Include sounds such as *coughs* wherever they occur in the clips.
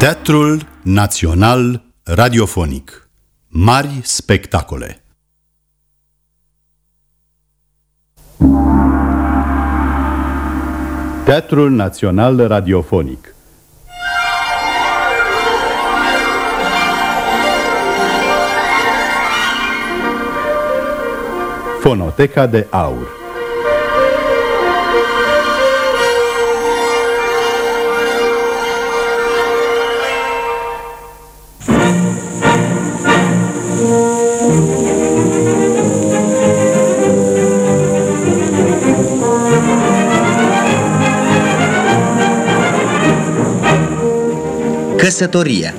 Teatrul Național Radiofonic. Mari spectacole. Teatrul Național Radiofonic. Fonoteca de Aur Căsătoria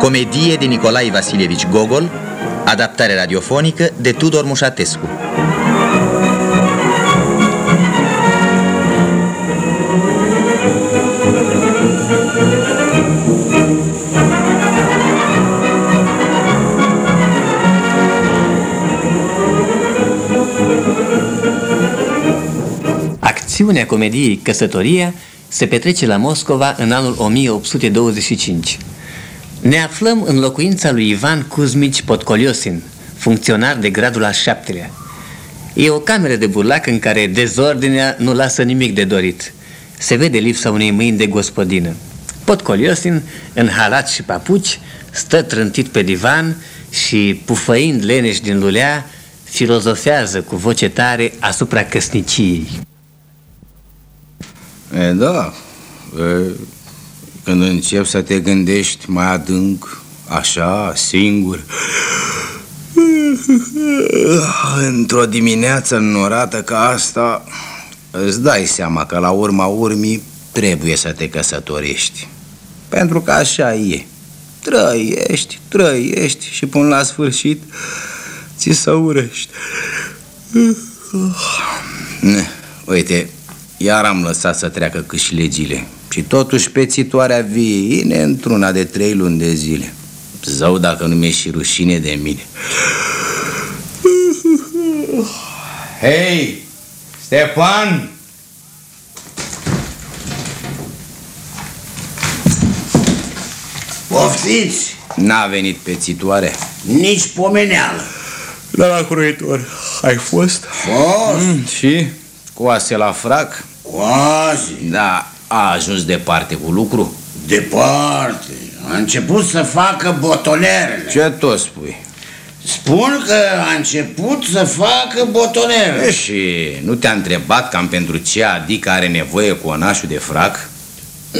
Comedie de Nicolae Vasilievici Gogol Adaptare radiofonică de Tudor Mușatescu. Acțiunea comediei Căsătoria se petrece la Moscova în anul 1825. Ne aflăm în locuința lui Ivan Kuzmici Potcoliosin, funcționar de gradul al șaptelea. E o cameră de burlac în care dezordinea nu lasă nimic de dorit. Se vede lipsa unei mâini de gospodină. Potcoliosin, în halat și papuci, stă trântit pe divan și, pufăind leneș din lulea, filozofează cu voce tare asupra căsniciei. E, da, e, când încep să te gândești mai adânc, așa, singur, într-o dimineață înnorată ca asta, îți dai seama că la urma urmii trebuie să te căsătorești. Pentru că așa e. Trăiești, trăiești și până la sfârșit ți să urăști. Uite, iar am lăsat să treacă câși legile Și totuși pețitoarea vine într-una de trei luni de zile Zău dacă nu mi-e și rușine de mine Hei, Stepan! Poftiți! N-a venit pețitoare Nici pomeneală La la croitor, ai fost? Fost? Mm, și? Coase la frac? Coase? Da, a ajuns departe cu lucru? Departe. A început să facă botonerele. Ce tot spui? Spun că a început să facă botonerele. E și nu te-a întrebat cam pentru ce adică are nevoie cu onașul de frac?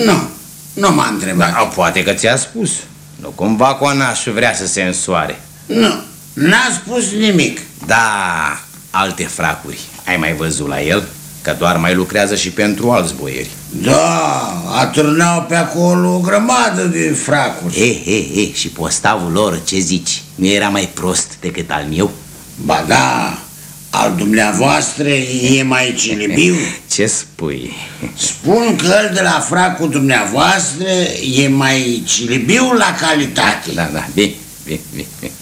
Nu, nu m-a întrebat. Da, poate că ți-a spus. Nu cumva conașul vrea să se însoare. Nu, n-a spus nimic. Da, alte fracuri. Ai mai văzut la el? Că doar mai lucrează și pentru alți boieri. Da, atârnau pe acolo o grămadă de fracuri. E, e, e, și postavul lor, ce zici? Nu era mai prost decât al meu? Ba da, al dumneavoastră e mai cilibiu? *laughs* Ce spui? Spun că el de la fracul dumneavoastră e mai cilibiu la calitate. Da, da, bine, bine, bine.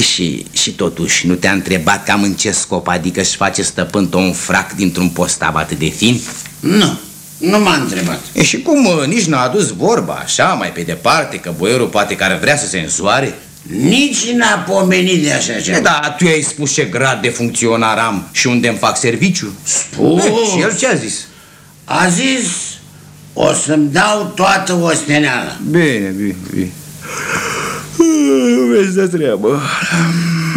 Și, și totuși, nu te-a întrebat cam în ce scop, adică își face stăpân un frac dintr-un postav atât de fin? Nu, nu m-a întrebat. E și cum nici n-a adus vorba, așa, mai pe departe, că boierul poate care vrea să se însoare? Nici n-a pomenit de așa ceva. Da, tu ai spus ce grad de funcționar am și unde îmi fac serviciu? Spus. și el ce a zis? A zis, o să-mi dau toată osteneala. Bine, bine, bine. Vezi de treabă.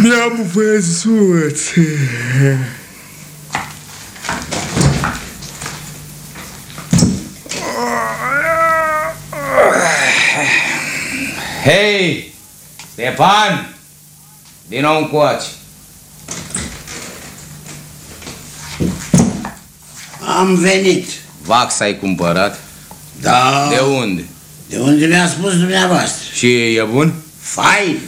Mi-am văzut. Hei, Stepan, vino încoace. Am venit. Vax ai cumpărat? Da. De unde? De unde mi-a spus dumneavoastră? Și e bun? Fain.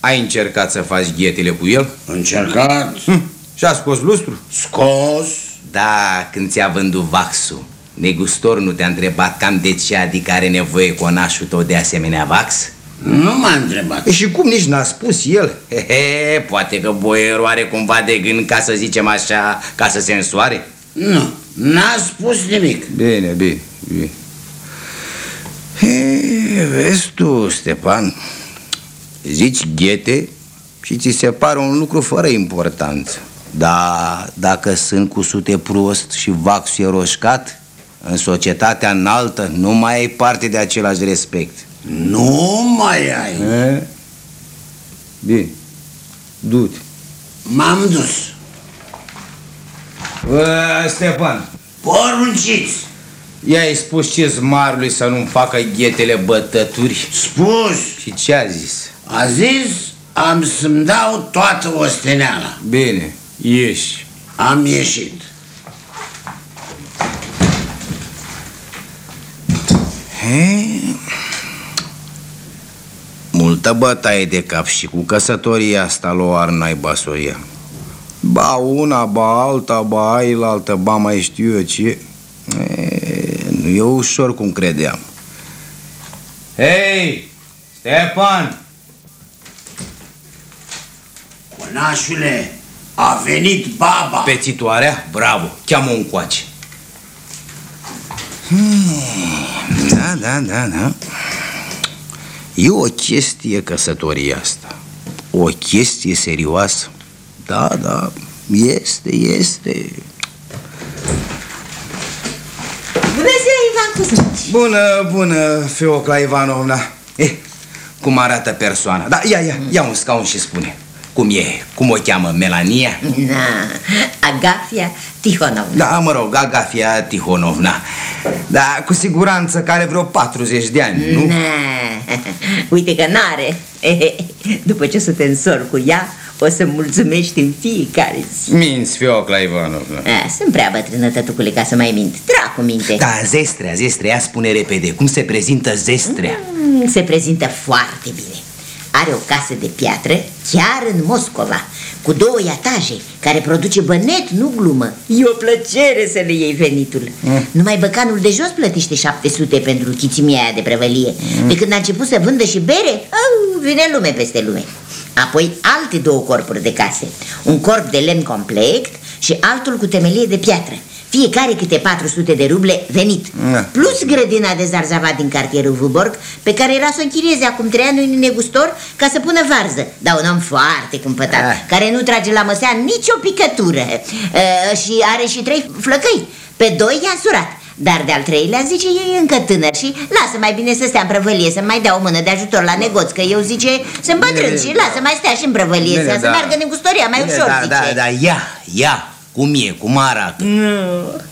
Ai încercat să faci ghetele cu el? Încercat. Hm. Și a scos lustru? Scos. Da, când ți-a vândut vaxul. Negustor nu te-a întrebat cam de ce, adică are nevoie conașul tău de asemenea vax? Nu m-a întrebat. E și cum nici n-a spus el? He, he, poate că boierul are cumva de gând, ca să zicem așa, ca să se însoare? Nu, n-a spus nimic. Bine, bine, bine. E, vezi tu, Stepan, zici ghete și ți se pare un lucru fără importanță. Da, dacă sunt cu sute prost și vaxul e roșcat, în societatea înaltă nu mai ai parte de același respect. Nu mai ai. E? Bine, du-te. M-am dus. Bă, Stepan, Porunciți. i-ai spus ce marului să nu-mi facă ghetele bătături? Spus. Și ce a zis? A zis, am să-mi dau toată osteneala. Bine, ieși. Am ieșit. He? Multă bătaie de cap și cu căsătoria asta lua ar naiba să o ia. Ba una, ba alta, ba ailaltă, ba mai știu eu ce. E, nu e ușor cum credeam. Hei, Stepan! Conașule, a venit baba. Pețitoarea? Bravo, cheamă un coace. Hmm, da, da, da, da. E o chestie căsătoria asta. O chestie serioasă. Da, da, este, este. Bună ziua, Ivan Cuzmici! Bună, bună, Feocla Ivanovna. Eh, cum arată persoana? Da, ia, ia, ia un scaun și spune. Cum e? Cum o cheamă? Melania? Na, Agafia Tihonovna. Da, mă rog, Agafia Tihonovna. Da, cu siguranță că are vreo 40 de ani, nu? Na, uite că n-are. *laughs* După ce o să te însor cu ea, o să mulțumești în fiecare zi. Minți, Fiocla Ivanovna. A, sunt prea bătrână, tătucule, ca să mai mint. Dracu minte. Da, zestrea, zestrea, ia spune repede, cum se prezintă zestrea? Mm, Se prezintă foarte bine. Are o casă de piatră chiar în Moscova, cu două etaje, care produce bănet, nu glumă. E o plăcere să le iei venitul. Mm. Numai băcanul de jos plătește 700 pentru chițimia aia de prăvălie. Mm. De când a început să vândă și bere, au, vine lume peste lume. Apoi alte două corpuri de case. Un corp de lemn complet și altul cu temelie de piatră. Fiecare câte 400 de ruble venit. Da. Plus grădina de zarzavat din cartierul Vuborg, pe care era să o închirieze acum trei ani unui negustor ca să pună varză. Dar un om foarte cumpătat, Ah. care nu trage la măsea nicio picătură. Uh, și are și trei flăcăi. Pe doi i-a surat. Dar de-al treilea, zice, e încă tânăr și lasă mai bine să stea în prăvălie, să mai dea o mână de ajutor la negoț, că eu, zice, sunt bătrân Bine, și da. lasă mai stea și în prăvălie, Bine, să, să da. meargă negustoria mai Bine, ușor, da, zice. da, da, ia, ia, cum e, cum arată? Nu,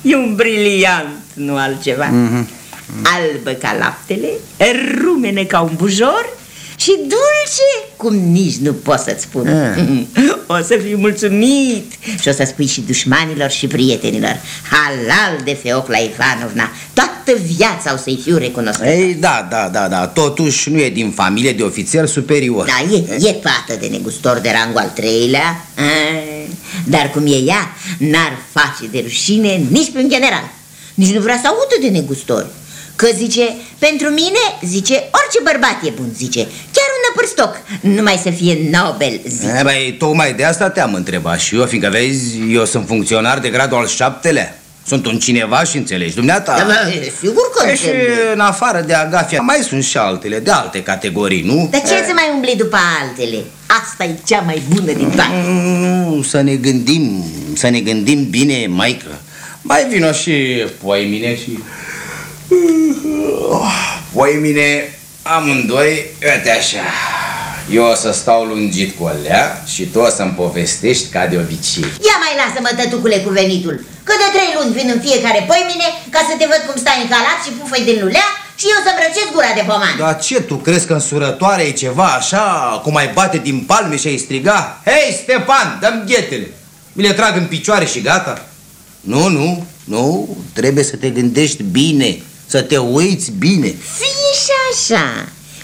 e un briliant, nu altceva. Albă ca laptele, rumene ca un bujor și dulce cum nici nu pot să-ți spun. *laughs* O să fii mulțumit și o să spui și dușmanilor și prietenilor. Halal de Feocla Ivanovna, toată viața o să-i fiu recunoscător. Ei, da, da, da, da, totuși nu e din familie de ofițer superior. Da, e, e fată de negustor de rangul al treilea a, Dar cum e ea, n-ar face de rușine nici pe un general Nici nu vrea să audă de negustori Că zice, pentru mine, zice, orice bărbat e bun, zice Chiar un năpârstoc, numai să fie nobel, zice E, băi, tocmai de asta te-am întrebat și eu, fiindcă vezi, eu sunt funcționar de gradul al șaptelea. Sunt un cineva și înțelegi, dumneata. Da, bă, sigur că E, și înțeleg. în afară de Agafia mai sunt și altele, de alte categorii, nu? Dar ce să mai umbli după altele? Asta e cea mai bună din toate Mm, Să ne gândim, să ne gândim bine, maică. Mai vino și poimine și... Poimine, amândoi, uite așa. Eu o să stau lungit cu alea și tu o să-mi povestești ca de obicei. Ia mai lasă-mă, tătucule, cu venitul Că de trei luni vin în fiecare poimine Ca să te văd cum stai în calat și pufăi din lulea Și eu să îmbrăcesc gura de poman Dar ce, tu crezi că în surătoare e ceva așa, cum ai bate din palme și ai striga? Hei, Stepan, dăm ghetele! Mi le trag în picioare și gata? Nu, nu, nu, trebuie să te gândești bine, să te uiți bine. Fie și așa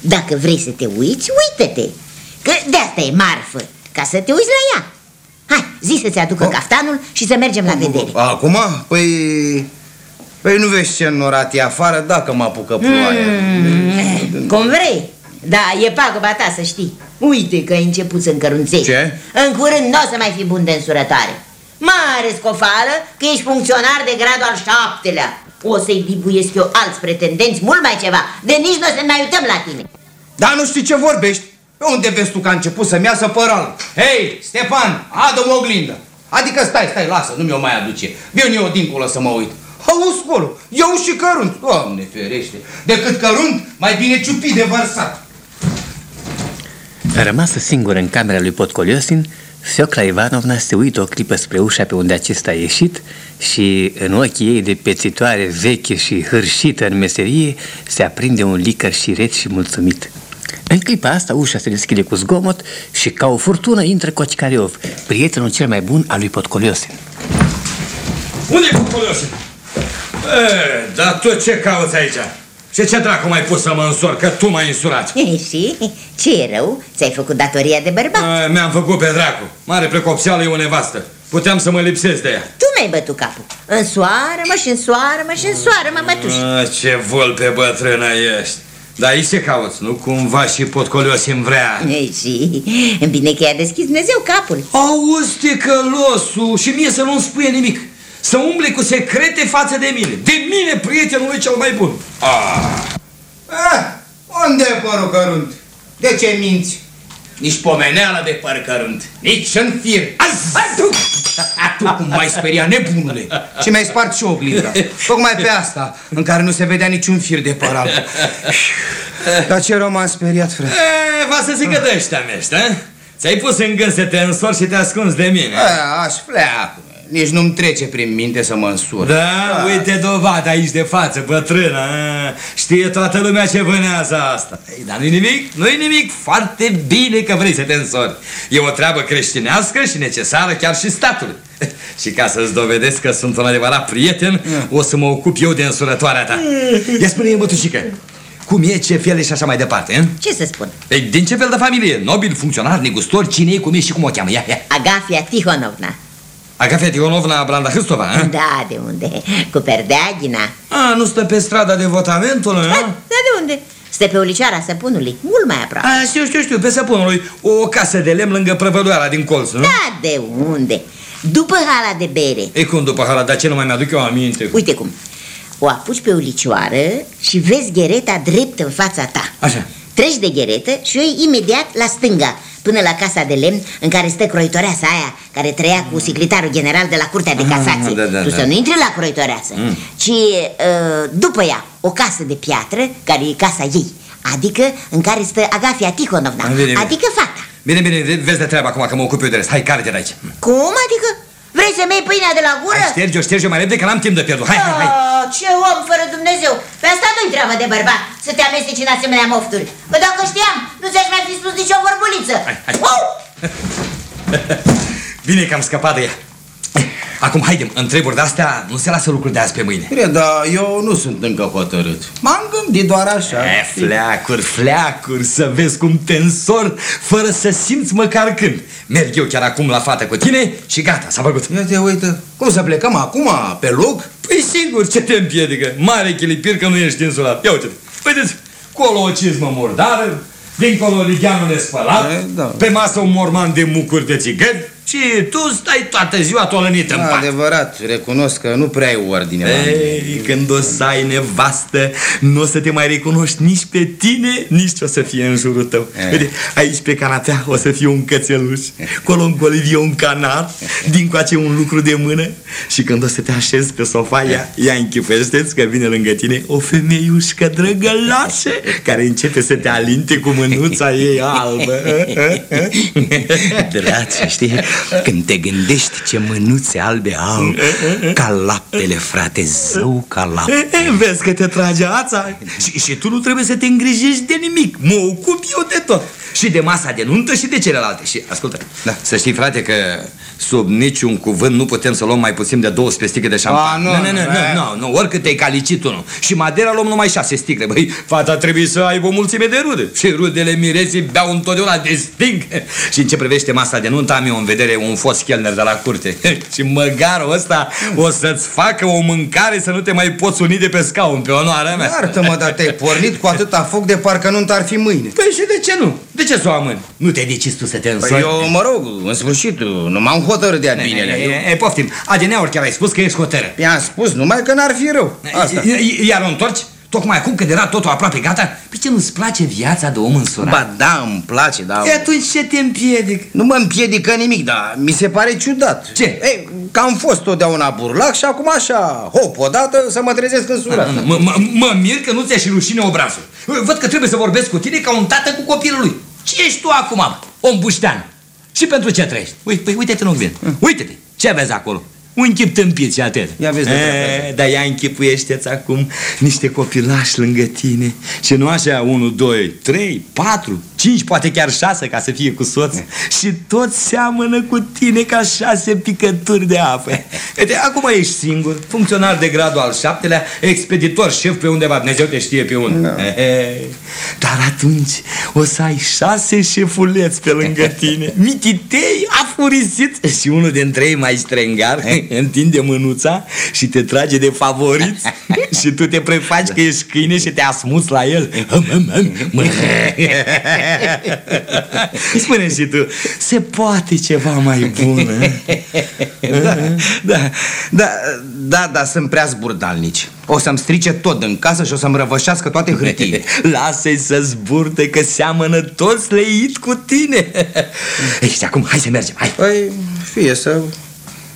Dacă vrei să te uiți, uită-te. Că de asta e marfă Ca să te uiți la ea. Hai, zi să-ți aducă Oh. caftanul și să mergem la vedere. Acum? Păi... Păi nu vezi ce norat e afară dacă mă apucă ploaia. Mm, Cum vrei. Da, e pagăba ta să știi. Uite că ai început să încărunțești. Ce? În curând nu o să mai fii bun de însurătoare. Mare scofală că ești funcționar de gradul al șaptelea O să-i dibuiesc eu alți pretendenți, mult mai ceva, de nici nu o să ne uităm la tine. Dar nu știi ce vorbești? Pe unde vezi tu că a început să-mi iasă părul? Hei, Stefan, adu-mi oglindă. Adică stai, stai, lasă, nu mi-o mai aduce. Vin eu dincolo să mă uit. Auzi, colo, eu și cărunt. Doamne ferește, decât cărunt, mai bine ciupit de vărsat. Rămasă singură în camera lui Potcoliosin, Fiocla Ivanovna se uită o clipă spre ușa pe unde acesta a ieșit și în ochii ei de pețitoare veche și hârșită în meserie se aprinde un licăr șiret și mulțumit. În clipa asta ușa se deschide cu zgomot și ca o furtună intră Cocicariov, prietenul cel mai bun al lui Potcoliosin. Unde e Potcoliosin? E, dar tu ce cauți aici? Și ce dracu mai pus să mă însor, că tu m-ai însurat? E, și ce e rău? Ți-ai făcut datoria de bărbat? E, Mi-am făcut pe dracu. Mare precopseală e o nevastă. Puteam să mă lipsesc de ea. Tu mi-ai bătut capul. Însoară-mă și însoară-mă și însoară-mă, mătuși. A, ce volpe bătrână ești. Dar aici ce cauți? Nu cumva și Potcoliosin vrea? E, și bine că i-a deschis Dumnezeu capul. Auzi, ticălosul, și mie să nu-mi spune nimic. Să umble cu secrete față de mine. De mine, prietenul lui cel mai bun. Ah. Ah, unde e părul cărunt? De ce minți? Nici pomeneală de păr cărunt, nici în fir. Ai, tu! tu cum mai speria, nebunule? Și mi-ai spart și oglinda. Tocmai pe asta, în care nu se vedea niciun fir de păr alb. Dar ce rău m-am speriat, frate. E, va să zică de ăștia mești, a? Ți-ai pus în gând să te însori și te ascunzi de mine. Aș, aș pleacă. Nici nu-mi trece prin minte să mă însur. Da, uite dovada aici de față, bătrână. a? Știe toată lumea ce vânează asta. Ei, dar nu-i nimic, nu-i nimic. Foarte bine că vrei să te însori. E o treabă creștinească și necesară chiar și statului. *laughs* și ca să-ți dovedesc că sunt un adevărat prieten, o să mă ocup eu de însurătoarea ta. Ia spune-mi, bătușică, cum e, ce fel e și așa mai departe, eh? Ce să spun? Ei, din ce fel de familie? Nobil, funcționar, negustor, cine e, cum e și cum o cheamă? Ia, ia. Agafia Tihonovna. Agafia Tihonovna Branda Hâstova, eh? Da, de unde? Cu perdeagina. A, nu stă pe strada de votamentul, Da, eh? da, de unde? Stă pe ulicioara săpunului, mult mai aproape. A, știu, știu, știu, pe săpunului O casă de lemn lângă prăvăluiala din colț, nu? Da, de unde? După hala de bere. E cum după hala, dar ce nu mai mi-aduc eu aminte? Uite cum. O apuci pe ulicioară și vezi ghereta drept în fața ta. Așa. Treci de gheretă și o iei imediat la stânga, până la casa de lemn în care stă croitoreasa aia care trăia cu secretarul general de la Curtea de Casație. da, da, tu da. să nu intri la croitoreasă, Mm. ci uh, după ea o casă de piatră care e casa ei, adică în care stă Agafia Tihonovna, Ah, bine, bine. adică fata. Bine, bine, ve- vezi de treabă acum că mă ocup eu de rest Hai, care de aici Cum adică? Vrei să-mi iei pâinea de la gură? Hai, șterge-o, șterge-o mai repede că n-am timp de pierdut Hai, hai, hai Ah, ce om fără Dumnezeu! Pe asta nu-i treabă de bărbat, să te amesteci în asemenea mofturi. Că dacă știam, nu ți-aș mai fi spus nicio vorbuliță. Hai, hai. Au! *laughs* Bine că am scăpat de ea Acum, haidem, în treburi de-astea nu se lasă lucruri de azi pe mâine Bine, dar eu nu sunt încă hotărât. M-am gândit doar așa. E, fleacuri, fleacuri, să vezi cum te însor fără să simți măcar când Merg eu chiar acum la fată cu tine și gata, s-a făcut Ia te uită. Cum să plecăm acum, pe loc? Păi sigur, ce te împiedică? Mare chilipir că nu ești însurat. Ia uite Vedeți, colo o cizmă murdară, dincolo ligheanul nespălat, E, da. pe masă un morman de mucuri de țigări și tu stai toată ziua tolănită în pat. Adevărat, recunosc că nu prea ai ordine la mine. Ei, când o să ai nevastă, nu o să te mai recunoști nici pe tine, nici ce o să fie în jurul tău. E. Uite, aici pe canapea o să fie un cățeluș, colo în colivie un canar, din coace un lucru de mână și când o să te așezi pe sofa, ia, ia închipește-ți că vine lângă tine o femeiușcă drăgălașă care începe să te alinte cu mânuța ei albă. *laughs* Dragi, știi, când te gândești ce mânuțe albe au, ca laptele, frate, zău ca lapte. E, e, Vezi că te trage ața. Și, și tu nu trebuie să te îngrijești de nimic. Mă ocup eu de tot. Și de masa de nuntă și de celelalte. Și ascultă, Da. să știi frate că sub niciun cuvânt nu putem să luăm mai puțin de 12 sticle de șampanie. A, nu, nu, nu, nu, nu, e. nu, nu, oricât te-ai calicit unul. Și Madera luăm numai 6 sticle Băi, fata trebuie să aibă o mulțime de rude. Și rudele mireții beau întotdeauna de sting. Și în ce privește masa de nuntă am eu în vedere vedere un fost chelner de la curte. *laughs* și măgarul ăsta o să-ți facă o mâncare să nu te mai poți uni de pe scaun, pe onoarea mea. Iartă-mă, dar te-ai pornit cu atâta foc de parcă nu ar fi mâine. Păi și de ce nu? De ce să o amâni? Nu te decizi tu să te însori? Păi eu, mă rog, în sfârșit, nu m-am hotărât de-a binele. E, e, poftim, adineauri chiar ai spus că ești hotără. I-am spus numai că n-ar fi rău. Asta. Iar o întorci? Tocmai acum când era totul aproape gata, pe ce nu-ți place viața de om însurat? Ba da, îmi place, dar... E atunci ce te împiedic? Nu mă împiedică nimic, dar mi se pare ciudat. Ce? Ei, că am fost totdeauna burlac și acum așa, hop, odată să mă trezesc însurat. Mă, mă, mă mir că nu ți-a și rușine obrazul. Văd că trebuie să vorbesc cu tine ca un tată cu copilul lui. Ce ești tu acum, om buștean? Și pentru ce trăiești? Uite, păi, uite-te în oglindă. Uite-te, ce vezi acolo? Un chip tâmpit și atât. Ia vezi de e, Dar ia închipuiește-ți acum niște copilași lângă tine. Și nu așa 1, 2, 3, 4, 5, poate chiar 6 ca să fie cu soț și toți seamănă cu tine ca șase picături de apă. Uite, acum ești singur, funcționar de gradul al șaptelea, expeditor, șef pe undeva, Dumnezeu te știe pe unde. No. Dar atunci o să ai șase șefuleți pe lângă tine, *laughs* mititei, afurisit și unul dintre ei mai strengar *laughs* întinde mânuța și te trage de favorit *laughs* și tu te prefaci că ești câine și te asmuți la el. *laughs* Spune și tu, se poate ceva mai bun? *laughs* da, da, da, da, da, sunt prea zburdalnici. O să-mi strice tot în casă și o să-mi răvășească toate hârtiile. *laughs* Lasă-i să zburte că seamănă toți leit cu tine. Ei, și acum, hai să mergem, hai. Păi, fie să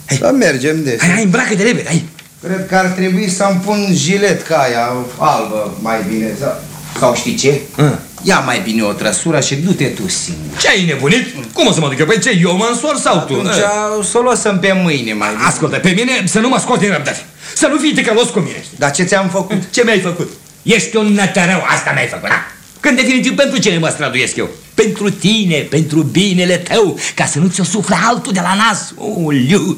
Hai. Să mergem de Hai, hai, îmbracă de repede, hai. Cred că ar trebui să-mi pun jilet ca aia, albă, mai bine. Sau, sau știi ce? A. Ia mai bine o trăsură și du-te tu singur. Ce ai nebunit? Cum o să mă duc eu? Păi ce, eu mă însor sau tu? Atunci să o lăsăm pe mâine mai bine. Ascultă, pe mine să nu mă scoți din răbdare. Să nu fii ticălos cu mine. Dar ce ți-am făcut? Ce mi-ai făcut? Ești un nătărău, asta mi-ai făcut, da? Când definitiv pentru cine mă străduiesc eu? Pentru tine, pentru binele tău, ca să nu ți-o sufle altul de la nas. Uliu,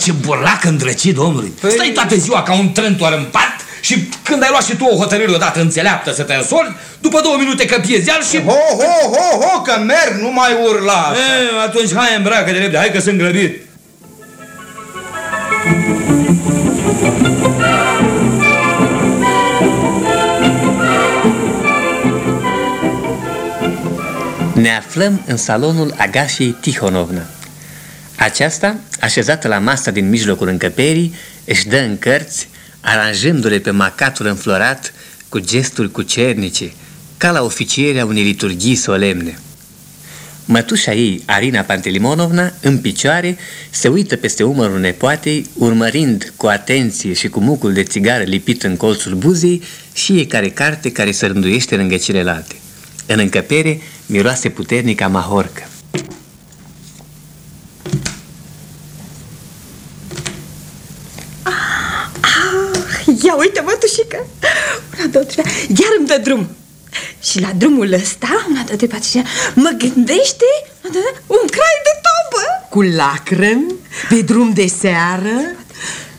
ce burlac îndrăcit, domnului. Păi... Stai toată ziua ca un trântor în pat și când ai luat și tu o hotărâre odată înțeleaptă să te însori, după două minute că piezi iar și... Ho, ho, ho, ho, că merg, nu mai urla E, atunci hai îmbracă de repede, hai că sunt grăbit. Ne aflăm în salonul Agașiei Tihonovna. Aceasta, așezată la masa din mijlocul încăperii, își dă în cărți, aranjându-le pe macatul înflorat cu gesturi cucernice, ca la oficierea unei liturghii solemne. Mătușa ei, Arina Pantelimonovna, în picioare, se uită peste umărul nepoatei, urmărind cu atenție și cu mucul de țigară lipit în colțul buzei fiecare carte care se rânduiește lângă celelalte. În încăpere miroase puternic a mahorcă. Ia uite, mătușică! Una, două, trei, iar îmi dă drum. Și la drumul ăsta, una, două, trei, patru, mă gândește un crai de tobă. Cu lacrimi, pe drum de seară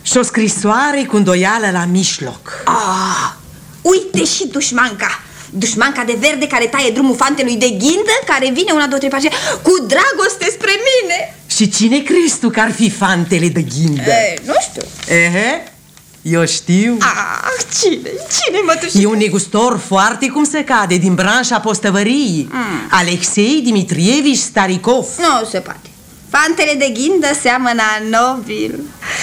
și o scrisoare cu îndoială la mijloc. Ah, uite și dușmanca! dușmanca de verde care taie drumul fantelui de ghindă, care vine una, două, trei, patru, cu dragoste spre mine. Și cine crezi tu că ar fi fantele de ghindă? E, nu știu. Ehe, eu știu. Ah, cine? Cine mă E un negustor foarte cum se cade, din branșa postăvăriei. Mm. Alexei Dimitrievici Starikov. Nu se poate. Fantele de ghindă seamănă nobil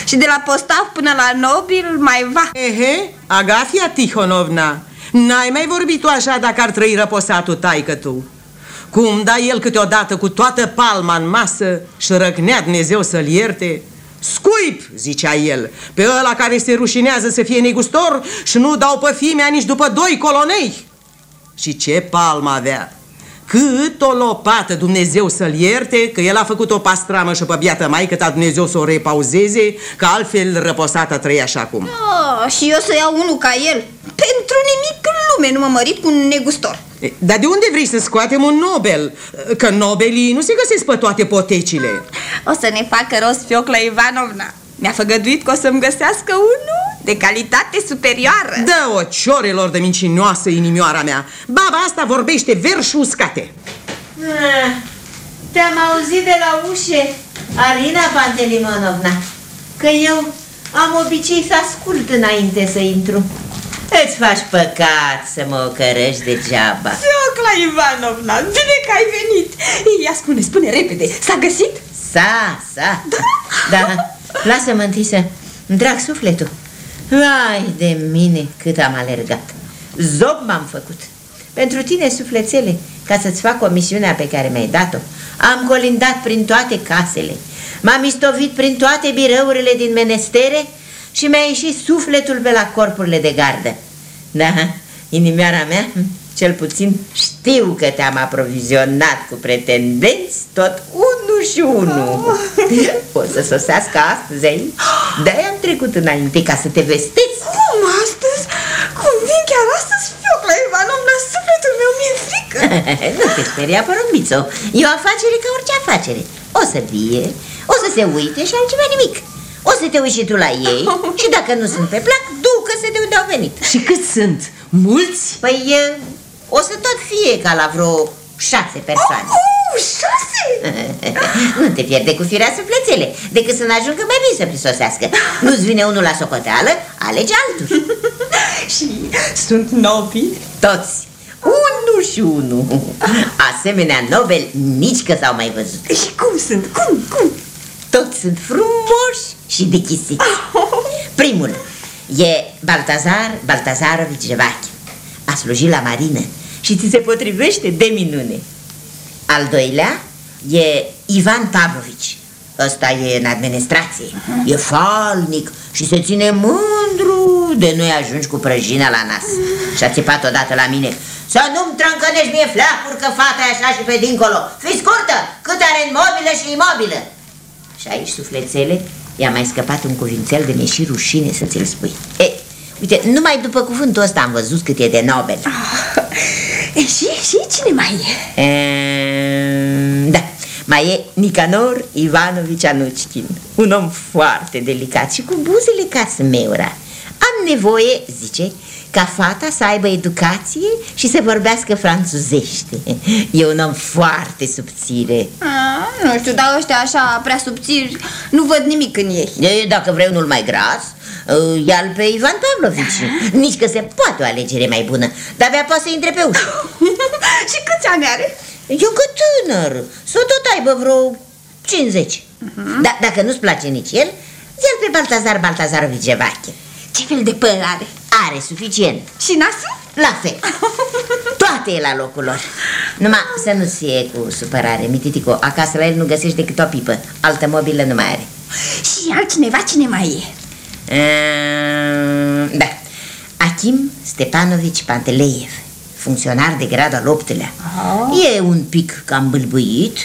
Și de la postav până la nobil mai va Ehe, Agafia Tihonovna N-ai mai vorbit tu așa dacă ar trăi răposatul taică tu Cum da el câteodată cu toată palma în masă și răgnea Dumnezeu să-l ierte Scuip, zicea el, pe ăla care se rușinează să fie negustor și nu dau pe fimea nici după doi colonei. Și ce palmă avea cât o lopată Dumnezeu să-l ierte Că el a făcut o pastramă și pe biată mai Cât a Dumnezeu să o repauzeze Că altfel răposată trăia așa acum oh, Și eu să iau unul ca el. Pentru nimic în lume nu mă mărit cu un negustor. Dar de unde vrei să scoatem un Nobel? Că Nobelii nu se găsesc pe toate potecile. O să ne facă rost Fiocla Ivanovna. Mi-a făgăduit că o să-mi găsească unul de calitate superioară Dă-o ciorelor de mincinoasă inimioara mea Baba asta vorbește verși uscate ah, Te-am auzit de la ușe Alina Pantelimonovna, că eu am obicei să ascult înainte să intru. Îți faci păcat să mă ocărăști degeaba. Fiocla Ivanovna, bine că ai venit. Ia spune, spune repede, s-a găsit? Sa, sa. Da? Da. Lasă-mă întâi să îmi trag sufletul. Vai de mine cât am alergat. Zob m-am făcut. Pentru tine, sufletele, ca să-ți fac o misiunea pe care mi-ai dat-o, am colindat prin toate casele, m-am istovit prin toate birourile din menestere și mi-a ieșit sufletul pe la corpurile de gardă. Da, inimioara mea, cel puțin știu că te-am aprovizionat cu pretendenți tot unul și unul. O să sosească astăzi aici? De-aia am trecut înainte ca să te vestesc. Cum astăzi? Cum vin chiar astăzi, Fiocla Ivanovna, sufletul meu mi-e frică. *laughs* nu te speria, porumbițo. E o afacere ca orice afacere. O să vie, o să se uite și altceva nimic. O să te uiți și tu la ei *laughs* și dacă nu sunt pe plac, ducă-se de unde au venit. Și cât sunt? Mulți? Păi e, o să tot fie ca la vreo șase persoane. Oh, șase? *laughs* nu te pierde cu firea suflețele, decât să n-ajungă mai bine să prisosească. Nu-ți vine unul la socoteală, alege altul. *laughs* și sunt nobili? Toți. Unul și unul. Asemenea Nobel nici că s-au mai văzut. Și cum sunt? Cum? Cum? Toți sunt frumoși și dechisiți. Primul e Baltazar Baltazarovici Jevache. A slujit la marină și ți se potrivește de minune. Al doilea e Ivan Pavlovici. Ăsta e în administrație. E falnic și se ține mândru de noi ajungi cu prăjina la nas. Și a țipat odată la mine Să nu-mi trâncănești mie fleacuri că fata e așa și pe dincolo Fii scurtă, cât are în mobilă și imobilă Și aici, suflețele, i-a mai scăpat un cuvințel de mi și rușine să ți-l spui e, Uite, numai după cuvântul ăsta am văzut cât e de nobel. E, și, și cine mai e? Ehm, Da, mai e Nicanor Ivanovici Anuchkin Un om foarte delicat și cu buzele ca smeura. Am nevoie, zice, ca fata să aibă educație și să vorbească franțuzește. E un om foarte subțire. A, nu știu, dar ăștia așa prea subțiri Nu văd nimic în ei. E, Dacă vrei unul mai gras, uh, ia-l pe Ivan Pavlovici? Nici că se poate o alegere mai bună. Dar abia poate să intre pe ușă. *laughs* Și câți ani are? E încă tânăr, să tot aibă vreo 50 Mhm. da, Dacă nu-ți place nici el, zi pe Baltazar Baltazarovici Jevache Ce fel de păr are? Are suficient. Și nasul? La fel. *laughs* Toate e la locul lor. Numai să nu fie cu supărare. Mititico, acasă la el nu găsești decât o pipă. Altă mobilă nu mai are. Și altcineva cine mai e? Ehm, Da. Achim Stepanovici Panteleiev Funcționar de grad al optulea. E un pic cam bâlbâit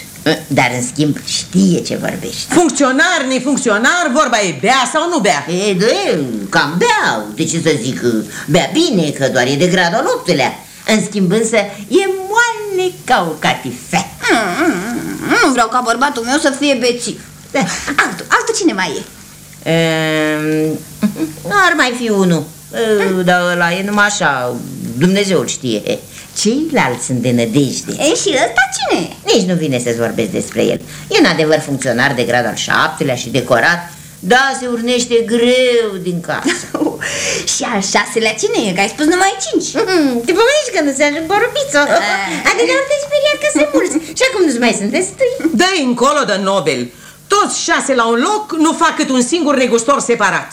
Dar în schimb știe ce vorbește. Funcționar, nefuncționar, vorba e bea sau nu bea? E, de, cam beau, de ce să zic, bea bine, că doar e de gradul al optulea. În schimb însă e moale ca o catifea. Mm, Nu vreau ca bărbatul meu să fie bețiv Da. Altul, altul cine mai e? Ehm, Ar mai fi unul. E, Dar ăla e numai așa, Dumnezeul știe. Ceilalți sunt de nădejde. E, și ăsta cine e? Nici nu vine să-ți vorbesc despre el. E un adevăr funcționar de grad al șaptelea și decorat Da, se urnește greu din casă. *laughs* Și al șaselea cine e? Că ai spus numai cinci. Mm, Te pomenești că nu se ajung porubiță Adică nu te speriat că sunt mulți. Și acum nu mai sunt destui dă încolo de Nobel. Toți șase la un loc nu fac cât un singur negustor separat.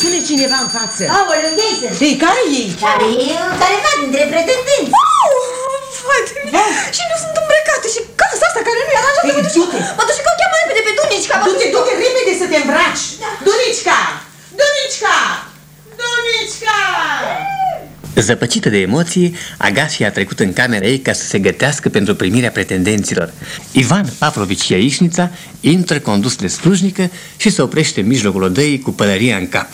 Sune cineva în față. Aoleu, ei sunt Ei, care ei? Care e careva dintre pretendenți Vai de mine. Și nu sunt îmbrăcate și casa asta care nu e aranjată Ei, mă duce, du-te. mă duce că o cheamă repede pe Dunici ca Du-te, du-te repede să te îmbraci. Dunicica! Dunicica! Dunicica! Zăpăcită de emoție, Agasia a trecut în camera ei ca să se gătească pentru primirea pretendenților. Ivan Pavlovici Iaișnița intră condus de slujnică și se oprește în mijlocul odăii cu pălăria în cap.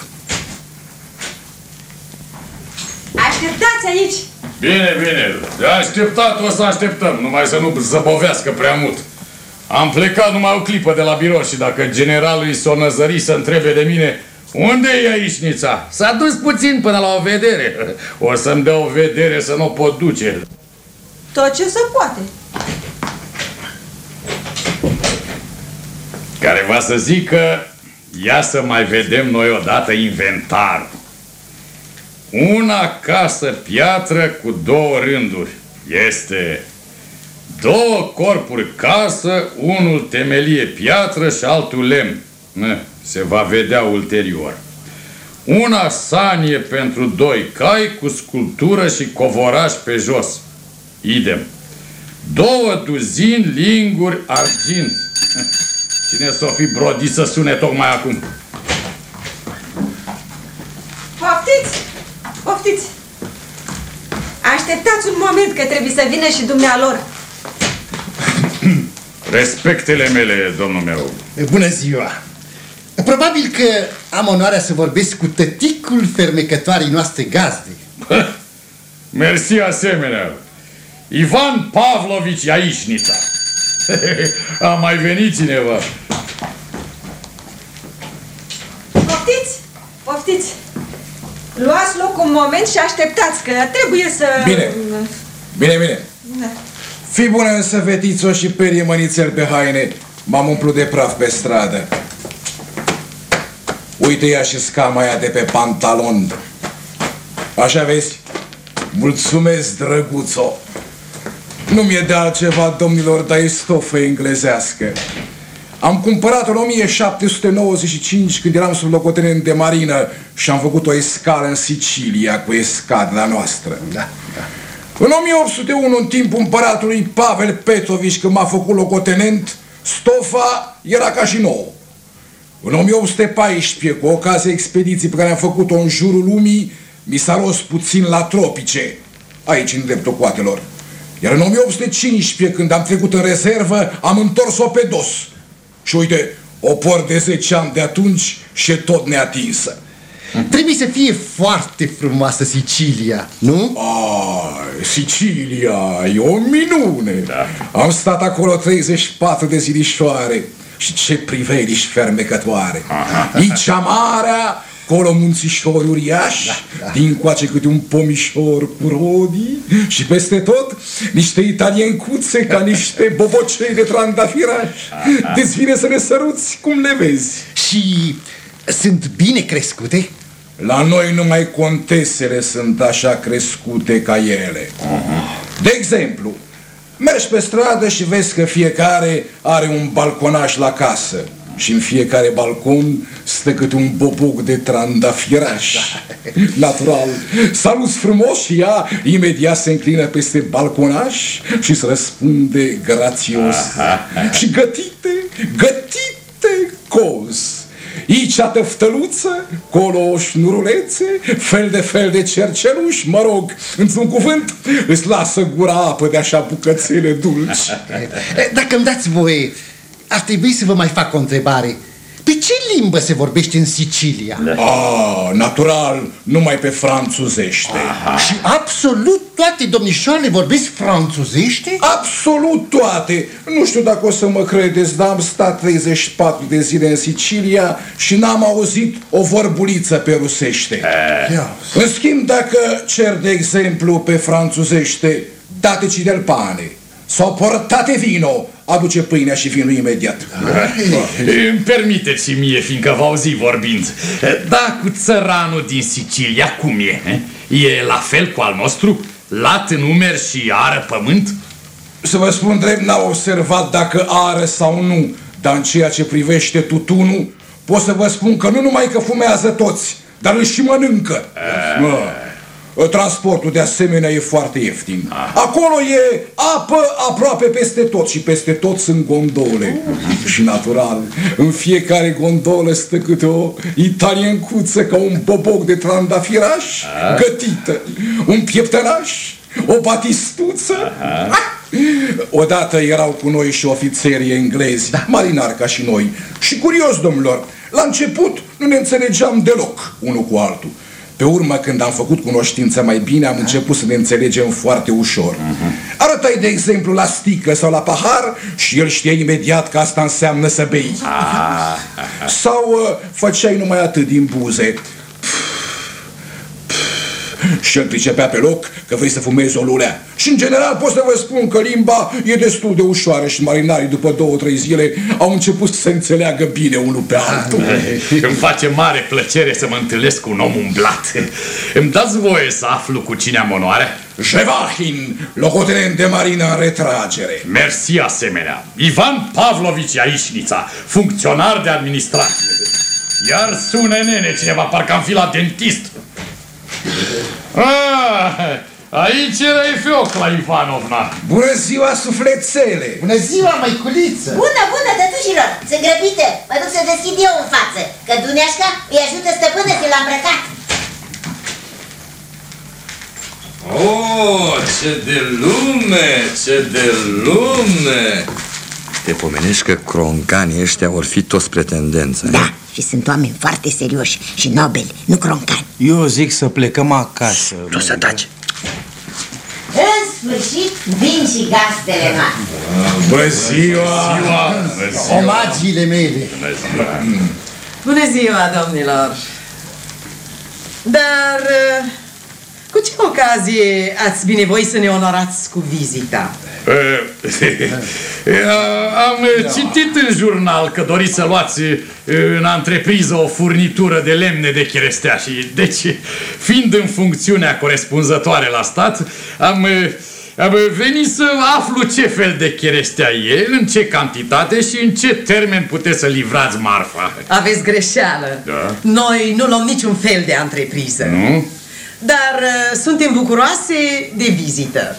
Așteptați aici Bine, bine, de așteptat o să așteptăm, numai să nu zăbovească prea mult. Am plecat numai o clipă de la birou și dacă generalul îi s-o năzări să întrebe de mine unde e aișnița? S-a dus puțin până la o vedere. O să-mi dea o vedere să nu o pot duce. Tot ce se poate care va să zică ia să mai vedem noi odată inventarul. Una casă piatră cu două rânduri. Este două corpuri casă, unul temelie piatră și altul lemn. Se va vedea ulterior. Una sanie pentru doi cai cu sculptură și covoraj pe jos. Idem. Două duzini linguri argint. *laughs* Cine s-o fi brodit să sune tocmai acum? Poftiți! Poftiți! Așteptați un moment că trebuie să vină și dumnealor. Respectele mele, domnul meu. Bună ziua! Probabil că am onoarea să vorbesc cu tăticul fermecătoarei noastre gazde. *laughs* Mersi asemenea. Ivan Pavlovici Aișnița. *laughs* A mai venit cineva. Poftiți! Poftiți! Luați loc un moment și așteptați, că trebuie să... Bine. Bine, bine. Da. Fii bună să fetițo și perie mănițel pe haine. M-am umplut de praf pe stradă. Uite ea și scama aia de pe pantalon. Așa vezi? Mulțumesc, drăguțo. Nu mi-e de altceva, domnilor, dar e stofă englezească. Am cumpărat-o în 1795 când eram sub locotenent de marină și am făcut o escală în Sicilia cu escadra noastră. Da, da. În 1801, în timpul împăratului Pavel Petrovici, când m-a făcut locotenent, stofa era ca și nouă. În 1814, cu ocazia expediției pe care am făcut-o în jurul lumii, mi s-a rost puțin la tropice, aici în dreptul coatelor. Iar în 1815, când am trecut în rezervă, am întors-o pe dos. Și uite, o por de 10 ani de atunci și e tot neatinsă. Trebuie să fie foarte frumoasă Sicilia, nu? Ai, Sicilia, e o minune. Da. Am stat acolo 34 de zilișoare. Și ce priveliști fermecătoare. Aici amarea, Colo munțișori uriași, da, da. din coace câte un pomișor cu rodii și peste tot niște italiencuțe ca niște bobocei de trandafiraș. Deci vine să ne săruți cum le vezi. Și sunt bine crescute? La noi numai contesele sunt așa crescute ca ele. Uh-huh. De exemplu, mergi pe stradă și vezi că fiecare are un balconaș la casă și în fiecare balcon stă câte un boboc de trandafiraș. *laughs* Natural. Salut frumos și ea imediat se înclină peste balconaș și se răspunde grațios. și gătite, gătite coz. Aici tăftăluță, colo șnurulețe, fel de fel de cerceluși, mă rog, într-un cuvânt, îți lasă gura apă de așa bucățele dulci. *laughs* Dacă îmi dați voie, ar trebui să vă mai fac o întrebare. Pe ce limbă se vorbește în Sicilia? Ah, natural, numai pe franțuzește. Aha. Și absolut toate domnișoarele vorbesc franțuzește? Absolut toate. Nu știu dacă o să mă credeți, dar am stat 34 de zile în Sicilia și n-am auzit o vorbuliță pe rusește. În schimb, dacă cer de exemplu pe franțuzește, dateci del pane sau portate vino, aduce pâinea și vinul imediat. Îmi permiteți mie, fiindcă vă auzi vorbind. Da, cu țăranul din Sicilia, cum e? E la fel cu al nostru? Lat în umeri și ară pământ? Să vă spun drept, n-am observat dacă are sau nu, dar în ceea ce privește tutunul, pot să vă spun că nu numai că fumează toți, dar îl și mănâncă. A... Transportul de asemenea e foarte ieftin. Ah. Acolo e apă aproape peste tot și peste tot sunt gondole. Uh. Și natural, în fiecare gondolă stă câte o italiencuță ca un boboc de trandafiraș ah. gătită, un pieptănaș, o batistuță. Ah. Odată erau cu noi și ofițerii englezi, da. marinari ca și noi. Și curios, domnilor, la început nu ne înțelegeam deloc unul cu altul. Pe urmă, când am făcut cunoștință mai bine, am început să ne înțelegem foarte ușor. Uh-huh. Arătai, de exemplu, la sticlă sau la pahar și el știa imediat că asta înseamnă să bei. Ah. Sau uh, făceai numai atât din buze. Și el pricepea pe loc că vrei să fumezi o lulea. Și în general pot să vă spun că limba e destul de ușoară și marinarii după două, trei zile au început să înțeleagă bine unul pe altul. Îmi face mare plăcere să mă întâlnesc cu un om umblat. Îmi dați voie să aflu cu cine am onoare? Jevahin, locotenent de marină în retragere. Mersi asemenea. Ivan Pavlovici Aișnița, funcționar de administrație. Iar sună nene cineva, parcă am fi la dentist. Ah, aici era Efeocla Ivanovna. Bună ziua, sufletele! Bună ziua, măiculiță! Bună, bună, tătușilor! Sunt grăbită! Mă duc să deschid eu în față, că Duneașca îi ajută stăpână să l-a îmbrăcat. Oh, ce de lume, ce de lume! Te pomenești că croncanii ăștia vor fi toți pretendenți, Da, și sunt oameni foarte serioși și nobili, nu croncani. Eu zic să plecăm acasă. Tu să taci. În sfârșit vin și gazdele noastre. Bună ziua! Omagiile mele! Bună ziua, domnilor! Dar uh, cu ce ocazie ați binevoit să ne onorați cu vizita? *laughs* Am citit în jurnal că doriți să luați în antrepriză o furnitură de lemne de cherestea și deci, *laughs* fiind în funcțiunea corespunzătoare la stat, am, am venit să aflu ce fel de cherestea e, în ce cantitate și în ce termen puteți să livrați marfa. Aveți greșeală. Da. Noi nu luăm niciun fel de antrepriză. Nu? Dar uh, suntem bucuroase de vizită.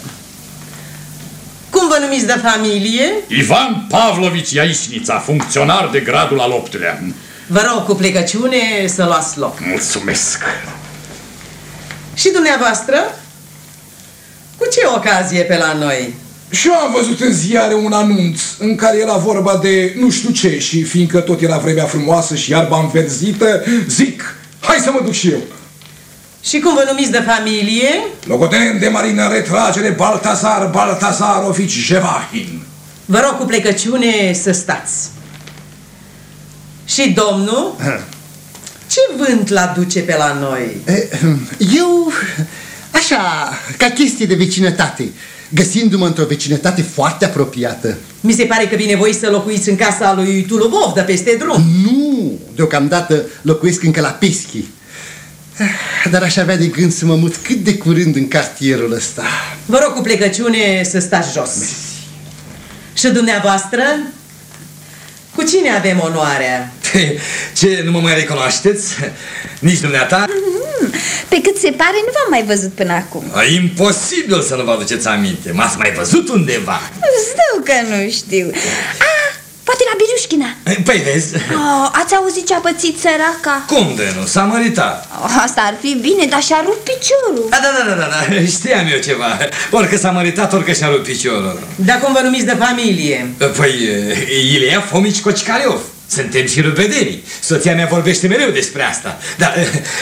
Cum vă numiți de familie? Ivan Pavlovici Iaișnița, funcționar de gradul al optulea. Vă rog cu plecăciune să luați loc. Mulțumesc. Și dumneavoastră? Cu ce ocazie pe la noi? Și eu am văzut în ziare un anunț în care era vorba de nu știu ce și fiindcă tot era vremea frumoasă și iarba înverzită, zic, hai să mă duc și eu. Și cum vă numiți de familie? Locotenent de marină în retragere Baltazar Baltazarovici Jevahin. Vă rog cu plecăciune să stați. Și domnul? *laughs* Ce vânt l duce pe la noi? Eu, așa, ca chestie de vecinătate, găsindu-mă într-o vecinătate foarte apropiată. Mi se pare că bine voi să locuiți în casa lui Tulubov de peste drum. Nu, deocamdată locuiesc încă la Peschi. Dar aș avea de gând să mă mut cât de curând în cartierul ăsta. Vă rog cu plecăciune să stați jos. Și dumneavoastră? Cu cine avem onoarea? *laughs* Ce, nu mă mai recunoașteți? Nici dumneata? Pe cât se pare, nu v-am mai văzut până acum. A, Imposibil să nu vă aduceți aminte. M-ați mai văzut undeva. Stau că nu știu. Ah, poate la Birușchina. Păi vezi, Oh, ați auzit ce a pățit săraca? cum de nu? S-a măritat. Oh, asta ar fi bine, dar și-a rupt piciorul. Da, da, da, da, da, da, știam eu ceva. Orică s-a măritat, orică și-a rupt piciorul. Dar cum vă numiți de familie? Păi, Ilia Fomici Cocicariov. Suntem și rubedenii. Soția mea vorbește mereu despre asta. Dar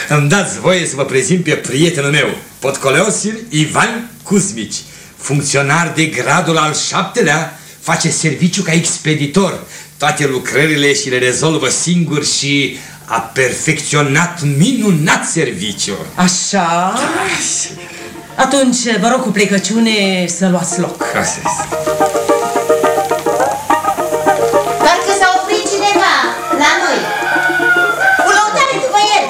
îmi dați voie să vă prezint pe prietenul meu, Potcoleosin Ivan Kuzmici, funcționar de gradul al șaptelea, face serviciu ca expeditor. Toate lucrările și le rezolvă singur și a perfecționat minunat serviciu. Așa? Atunci vă rog cu plecăciune să luați loc. Asta este. Parcă s-a oprit cineva la noi. Cu lăutare după el.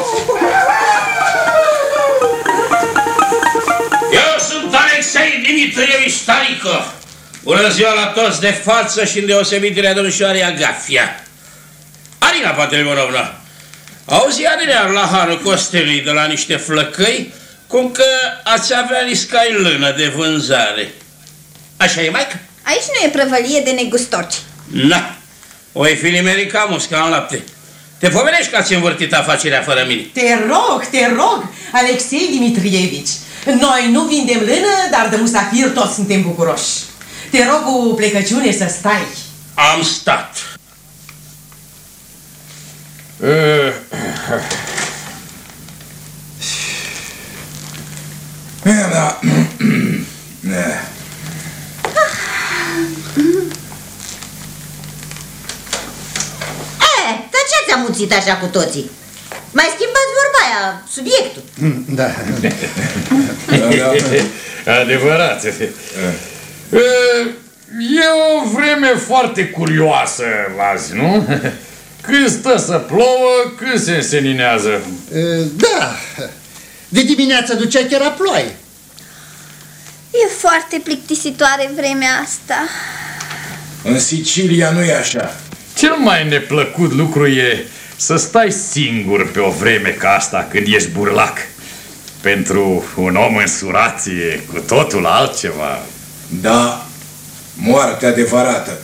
Eu sunt Alexei Dimitrievici Stanikov. Bună ziua la toți de față și în deosebitele domnișoarei Agafia. Arina Patelimonovna, auzi Arina la Hanul Costelui de la niște flăcăi cum că ați avea niscai lână de vânzare. Așa e, maică? Aici nu e prăvălie de negustorci. Na, o e fi nimerit ca musca în lapte. Te pomenești că ați învârtit afacerea fără mine. Te rog, te rog, Alexei Dimitrievici. Noi nu vindem lână, dar de musafir toți suntem bucuroși. Te rog cu plecăciune să stai. Am stat. Da. Da. E, dar ce ați amuțit așa cu toții? Mai schimbați vorba aia, subiectul. Da. *laughs* Adevărat. E o vreme foarte curioasă azi, nu? *laughs* Când stă să plouă, când se înseninează. Da. De dimineață ducea chiar a ploaie. E foarte plictisitoare vremea asta. În Sicilia nu e așa. Cel mai neplăcut lucru e să stai singur pe o vreme ca asta când ești burlac. Pentru un om în surație, cu totul altceva. Da, moarte adevărată.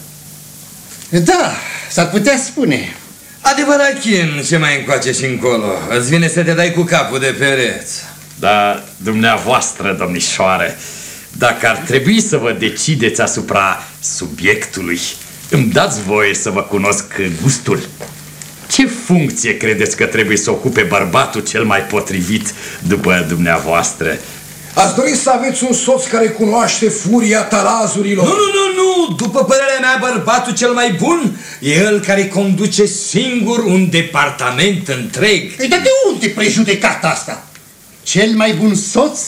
Da, s-ar putea spune. Adevărat, Chin, ce mai încoace și încolo. Îți vine să te dai cu capul de pereți. Dar dumneavoastră, domnișoare, dacă ar trebui să vă decideți asupra subiectului, îmi dați voie să vă cunosc gustul. Ce funcție credeți că trebuie să ocupe bărbatul cel mai potrivit după dumneavoastră? Ați dori să aveți un soț care cunoaște furia talazurilor? Nu, nu, nu, nu! După părerea mea, bărbatul cel mai bun e el care conduce singur un departament întreg. Ei, dar de unde prejudecat asta? Cel mai bun soț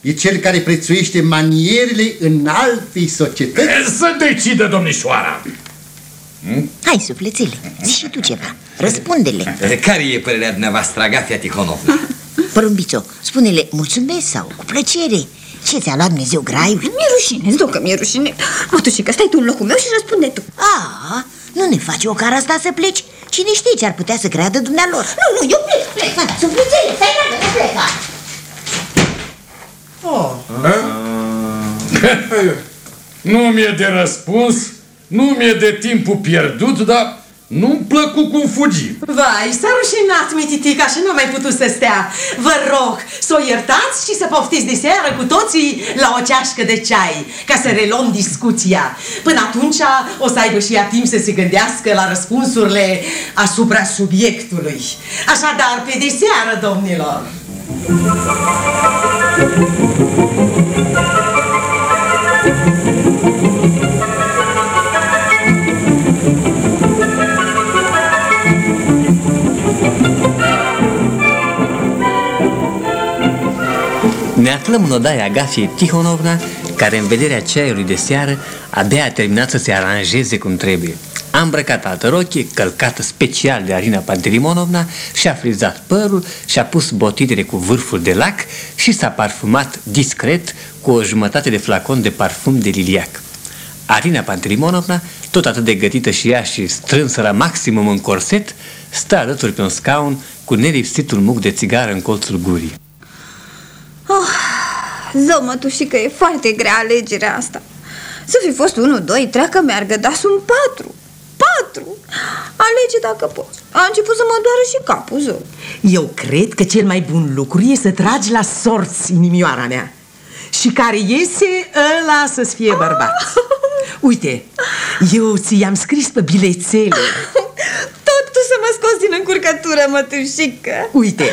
e cel care prețuiește manierele în altei societăți. Să decidă domnișoara! Hai, sufletele, zi și tu ceva. Răspunde-le. Care e părerea dumneavoastră, Agafia Tihonovna? Porumbițo, spune-le mulțumesc sau cu plăcere. Ce ți-a luat Dumnezeu graiul? Mi-e rușine, îți dau că mi-e rușine. Mătușică, stai tu în locul meu și răspunde tu. A, nu ne faci o cara asta să pleci? Cine știe ce ar putea să creadă dumnealor? Nu, nu, eu plec, plec. Sufletele, stai la nu pleca. Oh. *laughs* Nu mi-e de răspuns, nu mi-e de timpul pierdut, dar nu-mi plăcu cum fugi. Vai, s-a rușinat mititica și nu a mai putut să stea. Vă rog să o iertați și să poftiți de seară cu toții la o ceașcă de ceai, ca să reluăm discuția. Până atunci o să aibă și ea timp să se gândească la răspunsurile asupra subiectului. Așadar, pe de seară, domnilor! Ne aflăm în odaia Agafiei Tihonovna, care în vederea ceaiului de seară abia a terminat să se aranjeze cum trebuie. A îmbrăcat altă rochie, călcată special de Arina Pantelimonovna, și-a frizat părul, și-a pus botitele cu vârful de lac și s-a parfumat discret cu o jumătate de flacon de parfum de liliac. Arina Pantelimonovna, tot atât de gătită și ea și strânsă la maximum în corset, stă alături pe un scaun cu nelipsitul muc de țigară în colțul gurii. Oh, zău, mătușică, e foarte grea alegerea asta. Să fi fost unul, doi, treacă meargă, dar sunt patru. Patru! Alege dacă poți. A început să mă doară și capul, zău. Eu cred că cel mai bun lucru e să tragi la sorți inimioara mea. Și care iese, ăla să-ți fie bărbat. Uite, eu ți-am scris pe bilețele. *laughs* Tot tu să mă scoți din încurcătură, mătușică. Uite,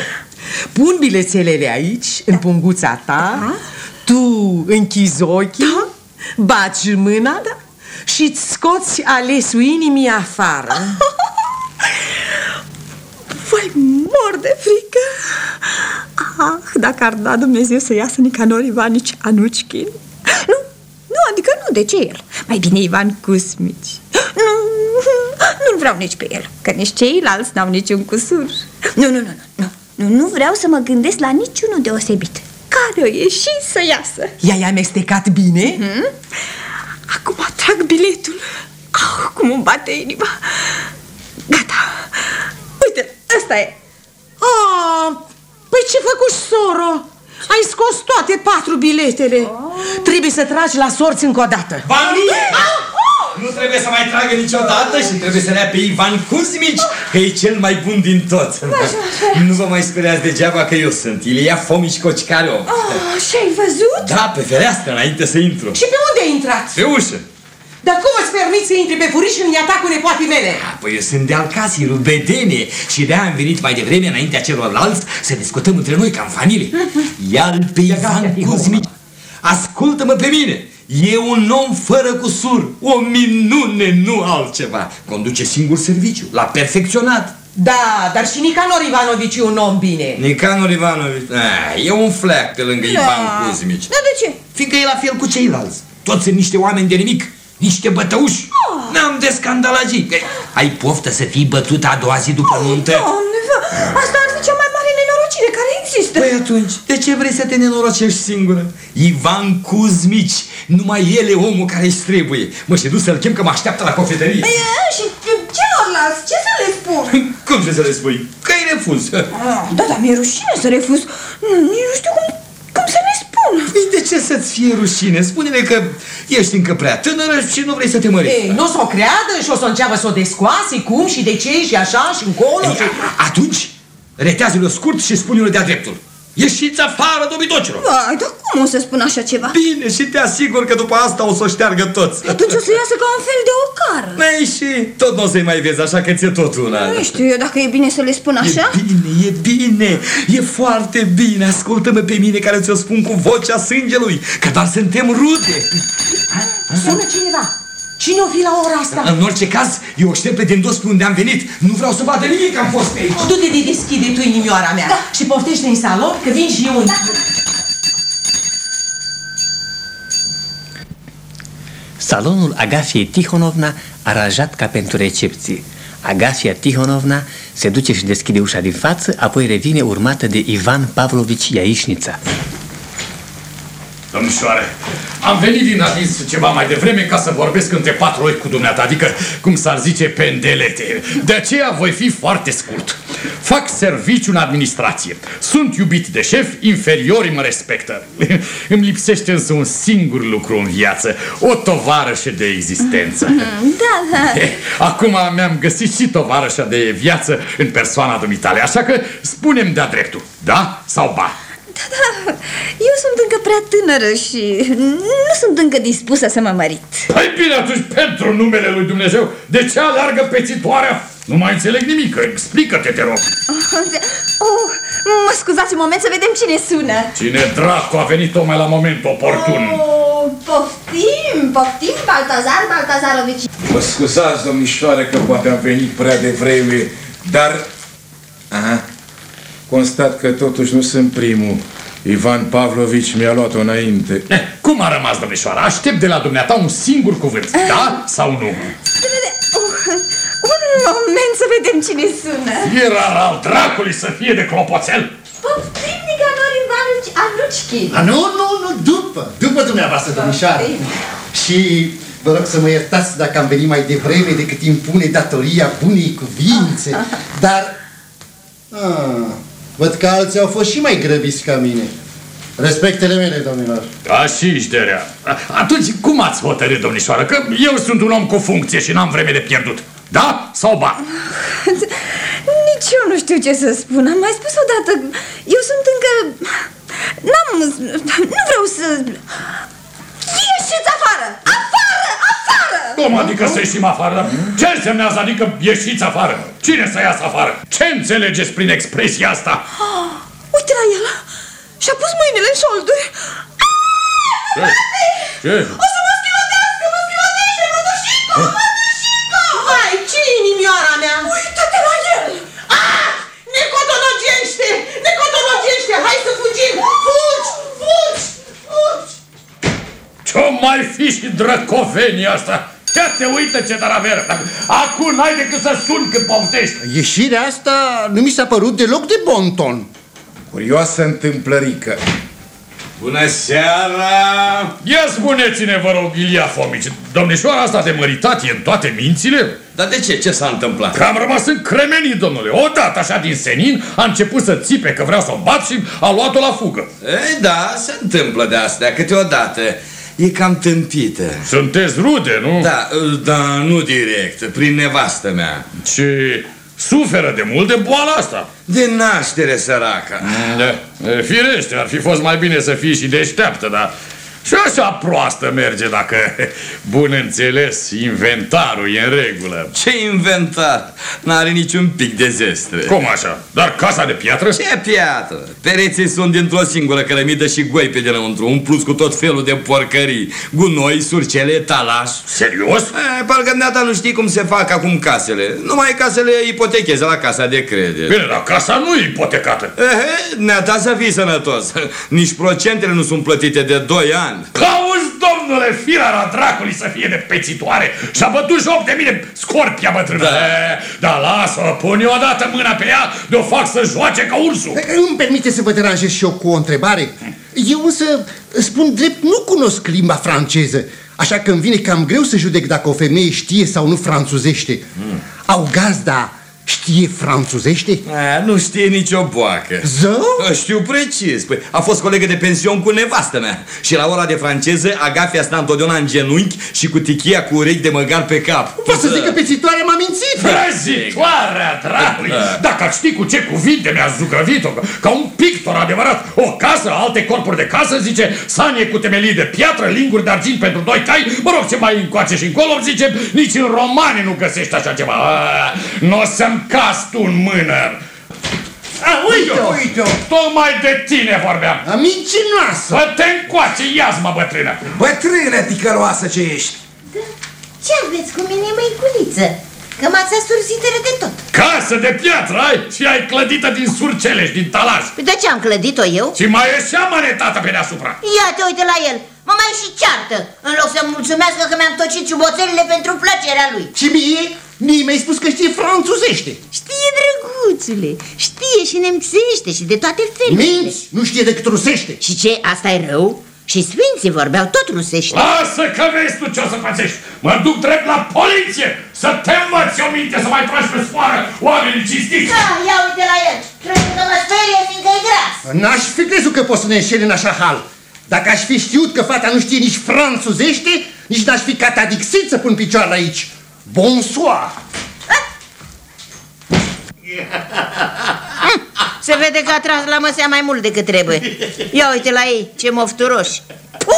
pun bilețelele aici, în punguța ta, tu închizi ochii, da? baci mâna da? și îți scoți alesul inimii afară. *laughs* Vai, mor de frică! Ah, dacă ar da Dumnezeu să iasă Nicanor Ivanici Anuchin. Nu, nu, adică nu, de ce el? Mai bine Ivan Cusmici. Nu, nu vreau nici pe el, că nici ceilalți n-au niciun cusur. Nu, nu, nu, nu, nu, nu vreau să mă gândesc la niciunul deosebit. Care o ieși să iasă? I-ai amestecat bine? Hmm? Acum trag biletul. Ah, cum îmi bate inima. Gata. Uite, ăsta e. Ah, păi ce făcuși, soro? Ai scos toate patru biletele. Oh. Trebuie să tragi la sorți încă o dată. Ba nu! Nu trebuie să mai tragă niciodată și trebuie să le ia pe Ivan Kuzmici, că e cel mai bun din toți. Nu vă mai speriați degeaba că eu sunt. Ilia Fomici Cocicarov. Oh, și ai văzut? Da, pe fereastră, înainte să intru. Și pe unde ai intrat? Pe ușă. Dar cum îți permiți să intri pe furiș în atacul nepoatei mele? Păi eu sunt de alcasii rubedene și de am venit mai devreme înaintea celorlalți să discutăm între noi ca în familie. Ia-l pe Ivan Kuzmici. Ascultă-mă pe mine. E un om fără cusur, o minune, nu altceva. Conduce singur serviciu, l-a perfecționat. Da, dar și Nicanor Ivanovici e un om bine. Nicanor Ivanovici, ah, e un fleac pe lângă Da. Ivan Cuzmici. Dar de ce? Fiindcă e la fel cu ceilalți. Toți sunt niște oameni de nimic, niște bătăuși. Ah. N-am de scandalagii. Că Ai poftă să fii bătut a doua zi după nuntă? Doamne, va- asta ar fi cea mai mare nenorocire care există. Păi atunci, de ce vrei să te nenorocești singură? Ivan Cuzmici, numai el e omul care își trebuie. Mă, și du să-l chem că mă așteaptă la cofetărie. Păi, e, și celorlalți, ce să le spun? *laughs* Cum ce să le spui? Că ai refuz. Ah, Da, dar mi-e rușine să refuz. Nu, nici nu știu cum, cum să le spun. Păi de ce să-ți fie rușine? Spune-le că ești încă prea tânără și nu vrei să te mări. Ei, nu o să o creadă și o să înceapă să o descoase, cum și de ce și așa și încolo și... Atunci, retează-le scurt și spune-le de-a dreptul. Ieșiți afară, dobitocilor! Vai, dar cum o să spun așa ceva? Bine, și te asigur că după asta o să o șteargă toți. Atunci o să iasă ca un fel de ocară. Ei, și tot nu o să-i mai vezi, așa că ți-e tot una. Nu știu eu dacă e bine să le spun așa. E bine, e bine, e foarte bine. Ascultă-mă pe mine care ți-o spun cu vocea sângelui, că doar suntem rude. Sună cineva. Cine o fi la ora asta? În orice caz, eu șterpe din dos pe unde am venit. Nu vreau să vadă nimic că am fost pe aici. Du-te de deschide tu inimioara mea da. și poftește în salon că vin și eu în... Salonul Agafiei Tihonovna aranjat ca pentru recepție. Agafia Tihonovna se duce și deschide ușa din față, apoi revine urmată de Ivan Pavlovici Iaișnița. Domnișoare, am venit din Adis ceva mai devreme ca să vorbesc între patru ochi cu dumneata, adică, cum s-ar zice, pendelete. De aceea voi fi foarte scurt. Fac serviciu în administrație. Sunt iubit de șef, inferiorii mă respectă. *laughs* Îmi lipsește însă un singur lucru în viață, o tovarășă de existență. *laughs* Da, da. *laughs* Eh, Acum mi-am găsit și tovarășa de viață în persoana dumitale, așa că spunem de-a dreptul, da sau ba? Da, eu sunt încă prea tânără și nu sunt încă dispusă să mă mărit. Hai bine atunci, pentru numele lui Dumnezeu, de ce alargă pețitoarea? Nu mai înțeleg nimic, explică-te, te rog. Oh, mă scuzați un moment să vedem cine sună. Cine dracu a venit tocmai la moment oportun? Oh, poftim, poftim, Baltazar Baltazarovici. Mă scuzați, domnișoare, că poate am venit prea devreme, dar... Aha. Constat că totuși nu sunt primul. Ivan Pavlovici mi-a luat-o înainte. Eh, cum a rămas, domnișoara? Aștept de la dumneata un singur cuvânt, da sau nu? Să vedem. Oh, un moment să vedem cine sună. Era al dracului să fie de clopoțel. Poftim, Nicanor Ivanovici Anucchi. A, nu, nu, nu, după, după dumneavoastră, domnișoară. Și vă rog să mă iertați dacă am venit mai devreme decât impune datoria bunei cuvințe, dar... Ah, văd că alții au fost și mai grăbiți ca mine. Respectele mele, domnilor. Da, și șterea. Atunci, cum ați hotărât, domnișoară? Că eu sunt un om cu funcție și n-am vreme de pierdut. Da sau ba? Nici eu nu știu ce să spun. Am mai spus odată. Eu sunt încă... N-am... Nu vreau să... Ieșiți afară! Afară! Afară! Cum adică să ieșim afară? Ce însemnează adică ieșiți afară? Cine să iasă afară? Ce înțelegeți prin expresia asta? Oh, uite la el! Și-a pus mâinile în șolduri. Ce? Ce? O să mă schilotească! Mă schilotește! Mă dușică! Mă dușică! Vai, ce inimioara mea? Uită-te la el! Ah! Ne cotonogește! Ne cotonogește! Hai să fugim! Fugi! Fugi! Fugi! Ce-o mai fi și drăcovenia asta? Ia te uită ce daraveră! Acum n-ai decât să suni când poftești! Ieșirea asta nu mi s-a părut deloc de bon ton. Curioasă întâmplărică. Bună seara! Ia spuneți-ne, vă rog, Ilia Fomici, domnișoara asta de măritat e în toate mințile? Dar de ce? Ce s-a întâmplat? Că am rămas încremenit, domnule. Odată, așa din senin, a început să țipe că vreau să o bat și a luat-o la fugă. Ei, da, se întâmplă de astea câteodată. E cam tâmpită. Sunteți rude, nu? Da, dar nu direct, prin nevastă mea. Și suferă de mult de boala asta. De naștere, săraca. Da, e, firește, ar fi fost mai bine să fii și deșteaptă, dar Și așa proastă merge dacă, *laughs* bun înțeles, inventarul e în regulă. Ce inventar? N-are niciun pic de zestre. Cum așa? Dar casa de piatră? Ce piatră? Pereții sunt dintr-o singură cărămidă și goi pe dinăuntru, un plus cu tot felul de porcării. Gunoi, surcele, talaș. Serios? E, parcă dumneata nu știi cum se fac acum casele. Numai casele ipotecheze la casa de credit. Bine, dar casa nu e ipotecată. Ehe, neata să fii sănătos. *laughs* Nici procentele nu sunt plătite de 2 ani. Auzi, domnule, firara dracului să fie de pețitoare și a bătut joc de mine scorpia bătrână. Da. Dar lasă-o, pune odată mâna pe ea, de o fac să joace ca ursul. Îmi permite să vă deranjez și eu cu o întrebare? Eu însă, spun drept, nu cunosc limba franceză. Așa că îmi vine cam greu să judec dacă o femeie știe sau nu franțuzește. Mm. Au gazda Știe franțuzește? A, nu știe nicio boacă. Zău? Știu precis. Păi, a fost colegă de pension cu nevastă mea. Și la ora de franceză, Agafia sta întotdeauna în genunchi și cu tichia cu urechi de măgar pe cap. Vă să zic că pețitoare m-a mințit. Vrăzitoarea dracului! Dacă ați ști cu ce cuvinte mi-a zugrăvit-o, ca un pictor adevărat, o casă, alte corpuri de casă, zice, sanie cu temelii de piatră, linguri de argint pentru doi cai, mă rog, ce mai încoace și încolo, zice, nici în romane nu găsești așa ceva. Nu o să-mi cast tu în mână. A, uite-o! Uite-o! Tocmai de tine vorbeam. A mincinoasă! Bă, te încoace, ia mă, bătrână! Bătrână, ticăloasă ce ești! Da. Ce aveți cu mine, măiculiță? Că m-ați asurzitere de tot. Casă de piatră ai și ai clădită din surcele și din talaj. Păi de ce am clădit-o eu? Și mai e și amanetată pe deasupra. Ia te uite la el. Mă mai și ceartă, în loc să mulțumească că mi-am tocit ciuboțelele pentru plăcerea lui. Și mie? Mie mi-ai spus că știe franțuzește. Știe, drăguțule, știe și nemțește și de toate felurile. Minți, nu știe decât rusește. Și ce, asta e rău? Și sfinții vorbeau tot rusește. Lasă că vezi tu ce o să facești. Mă duc drept la poliție să te învăți o minte să mai tragi pe sfoară oamenii cinstiți. Da, ia uite la el. Trebuie că mă sperie fiindcă e gras. N-aș fi crezut că poți să ne înșeli în așa hal. Dacă aș fi știut că fata nu știe nici franțuzește, nici n-aș fi catadixit să pun picioarele aici. Bonsoir! Se vede că a tras la măsea mai mult decât trebuie. Ia uite la ei, ce mofturoși. Puh!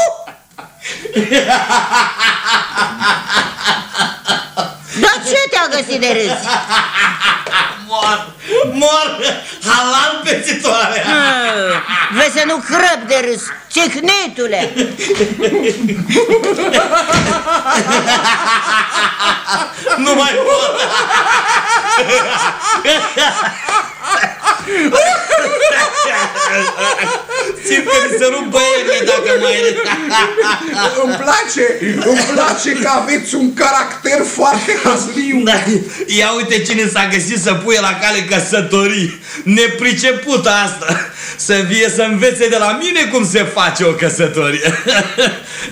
Dar ce te-a găsit de râs? *laughs* Mor, mor, halal pețitoare. Vezi să nu crăp de râs, cicnitule *laughs* Nu mai pot *laughs* Simt că mi se rup băierile dacă mai Îmi place, îmi place că aveți un caracter foarte hazliu da. Ia uite cine s-a găsit să puie la cale căsătorii Nepricepută asta Să vie să învețe de la mine cum se face o căsătorie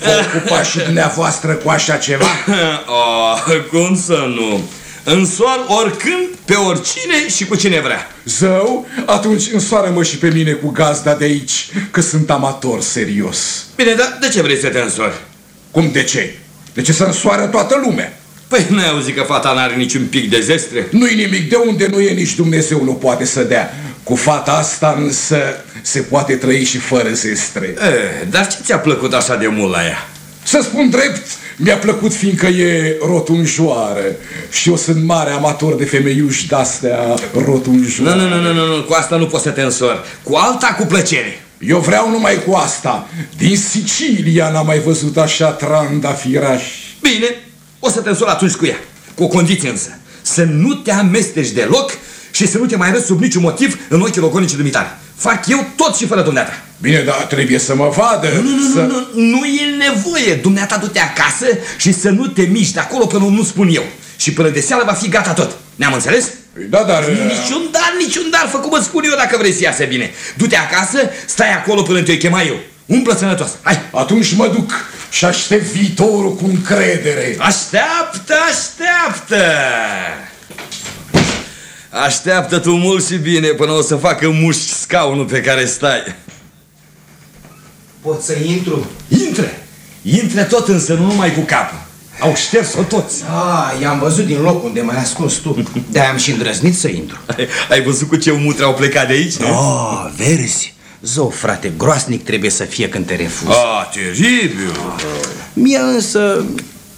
Vă ocupați și dumneavoastră cu așa ceva? *laughs* oh, cum să nu? Însor oricând, pe oricine și cu cine vrea. Zău, atunci însoară-mă și pe mine cu gazda de aici, că sunt amator serios. Bine, dar de ce vrei să te însori? Cum de ce? De ce să însoară toată lumea? Păi n-ai auzit că fata n-are niciun pic de zestre? Nu-i nimic, de unde nu e nici Dumnezeu nu poate să dea. Cu fata asta însă se poate trăi și fără zestre. E, dar ce ți-a plăcut așa de mult la ea? Să spun drept, mi-a plăcut fiindcă e rotunjoară și eu sunt mare amator de femeiuși de-astea rotunjoare. Nu, nu, nu, nu, nu, cu asta nu poți să te însori. Cu alta, cu plăcere. Eu vreau numai cu asta. Din Sicilia n-am mai văzut așa trandafiraș. Bine, o să te însori atunci cu ea. Cu o condiție însă. Să nu te amesteci deloc și să nu te mai arăți sub niciun motiv în ochii logonicii dumitare. Fac eu tot și fără dumneata. Bine, dar trebuie să mă vadă. Nu, nu, să... nu, nu, nu e nevoie. Dumneata du-te acasă și să nu te miști de acolo până nu spun eu. Și până de seară va fi gata tot. Ne-am înțeles? Da, dar... Niciun dar, niciun dar, fă cum îți spun eu dacă vrei să iasă bine. Du-te acasă, stai acolo până te chema eu. Umplă sănătos. Hai. Atunci mă duc și aștept viitorul cu încredere. Așteaptă, așteaptă! Așteaptă tu mult și bine până o să facă mușchi scaunul pe care stai. Pot să intru? Intre! Intre tot însă, nu numai cu capul. Au șters-o toți. Ah, i-am văzut din loc unde m-ai ascuns tu. de am și îndrăznit să intru. Ai, ai văzut cu ce mutre au plecat de aici? Oh, verzi, Zău, frate, groasnic trebuie să fie când te refuzi Ah, teribil Mie însă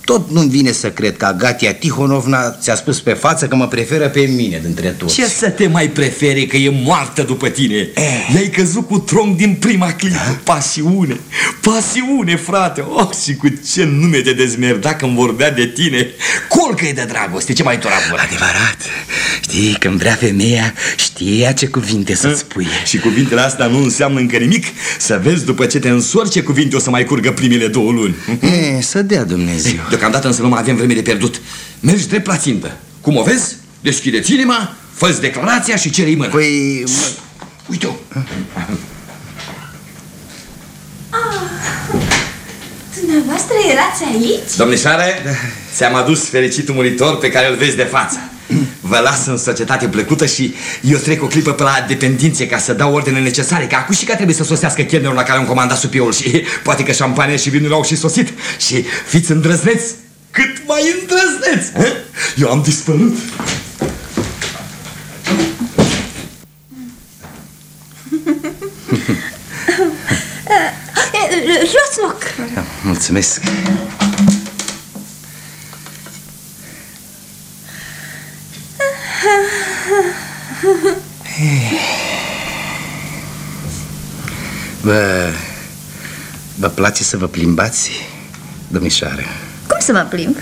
tot nu-mi vine să cred că Agatia Tihonovna ți-a spus pe față că mă preferă pe mine dintre toți. Ce să te mai prefere că e moartă după tine? Eh. I-ai căzut cu tronc din prima clipă. Pasiune, pasiune, frate. Oh, și cu ce nume te dezmerda când vorbea de tine. Colcă de dragoste, ce mai toravă Adevărat. Știi, când vrea femeia, știe ea ce cuvinte să-ți spui. Și cuvintele astea nu înseamnă încă nimic. Să vezi după ce te însori ce cuvinte o să mai curgă primele două luni. E, Să dea Dumnezeu *laughs* Deocamdată însă nu mai avem vreme de pierdut Mergi drept la țintă Cum o vezi? Deschideți inima, fă declarația și cere-i mână Păi... Uite-o Dumneavoastră erați aici? Domnișoare, ți-am adus fericitul muritor pe care îl vezi de față Vă las în societate plăcută și eu trec o clipă pe la dependințe ca să dau ordine necesare Că acum și că trebuie să sosească chelnerul la care am comandat supioul Și poate că șampanie și vinul au și sosit Și fiți îndrăzneți cât mai îndrăzneți eh? Eu am dispărut *laughs* Luați loc! Mulțumesc *laughs* Vă... Vă place să vă plimbați, domnișoară? Cum să mă plimb?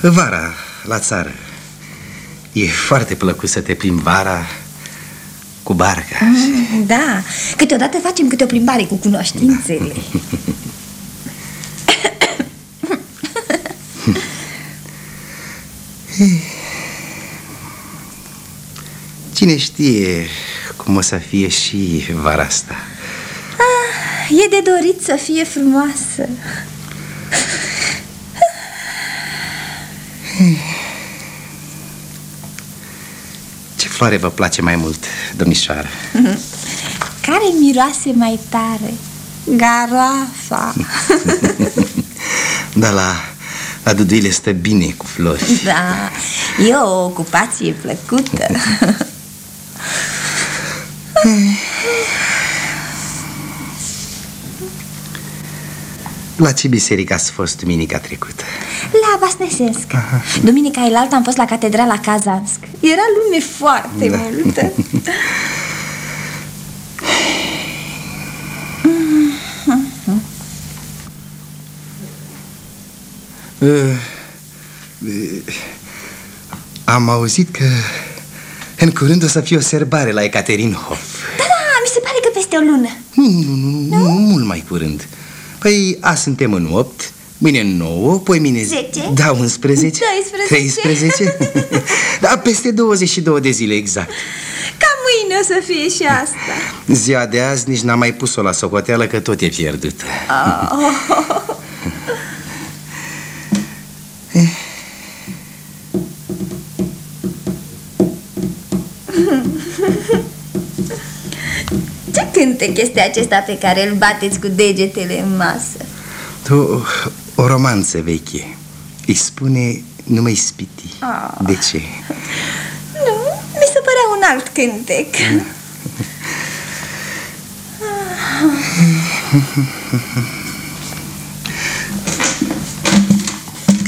Vara, la țară E foarte plăcut să te plimbi vara cu barca Mm, da, câteodată facem câte o plimbare cu cunoștințele *laughs* *coughs* Cine știe cum o să fie și vara asta? Ah, E de dorit să fie frumoasă. Ce floare vă place mai mult, domnișoară? *laughs* Care miroase mai tare? Garafa *laughs* Da, la, la Duduile stă bine cu flori. Da, e o ocupație plăcută *laughs* La ce biserică ați fost duminica trecută? La Vasnesesc Duminica elaltă am fost la catedrala Kazansk Era lume foarte da. multă Uh, *laughs* *laughs* uh, am auzit că în curând o să fie o serbare la Ecaterinhof Da, da, mi se pare că peste o lună. Nu, nu, nu, nu, mult mai curând. Păi, azi suntem în 8, mâine în 9, poi mine... 10? Da, 11 12 13 Da, peste 22 de zile exact. Ca mâine o să fie și asta. Ziua de azi nici n-am mai pus-o la socoteală că tot e pierdută oh. *laughs* Ce cântec este acesta pe care îl bateți cu degetele în masă? O, o romanță veche Îi spune Nu mă ispiti Ah. De ce? Nu, mi se părea un alt cântec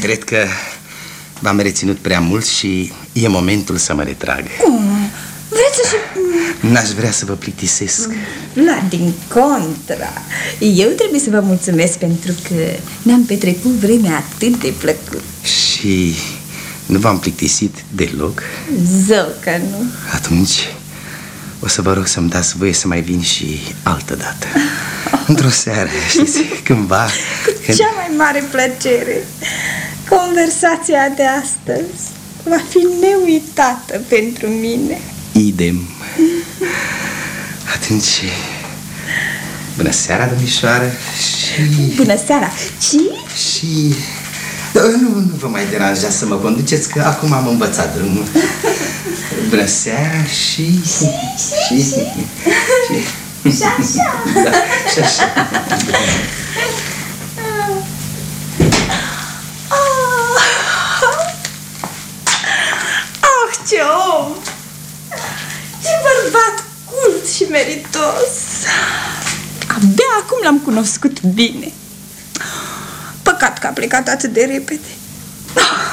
Cred că v-am reținut prea mult și e momentul să mă retrag Cum? Vreți să și... N-aș vrea să vă plictisesc. La din contra. Eu trebuie să vă mulțumesc pentru că ne-am petrecut vremea atât de plăcut. Și nu v-am plictisit deloc? Zău că nu. Atunci o să vă rog să-mi dați voie să mai vin și altă dată. *laughs* Într-o seară, știți, cândva Cu cea mai mare plăcere. Conversația de astăzi va fi neuitată pentru mine Idem Atunci Bună seara, domnișoară Și... Bună seara Și? Și... Da, Nu, nu vă mai deranja să mă conduceți Că acum am învățat drumul Bună seara și... Și, și, și. Și așa Da, și așa Ah, ce om! Ce bărbat cult și meritos. Abia acum l-am cunoscut bine. Păcat că a plecat atât de repede.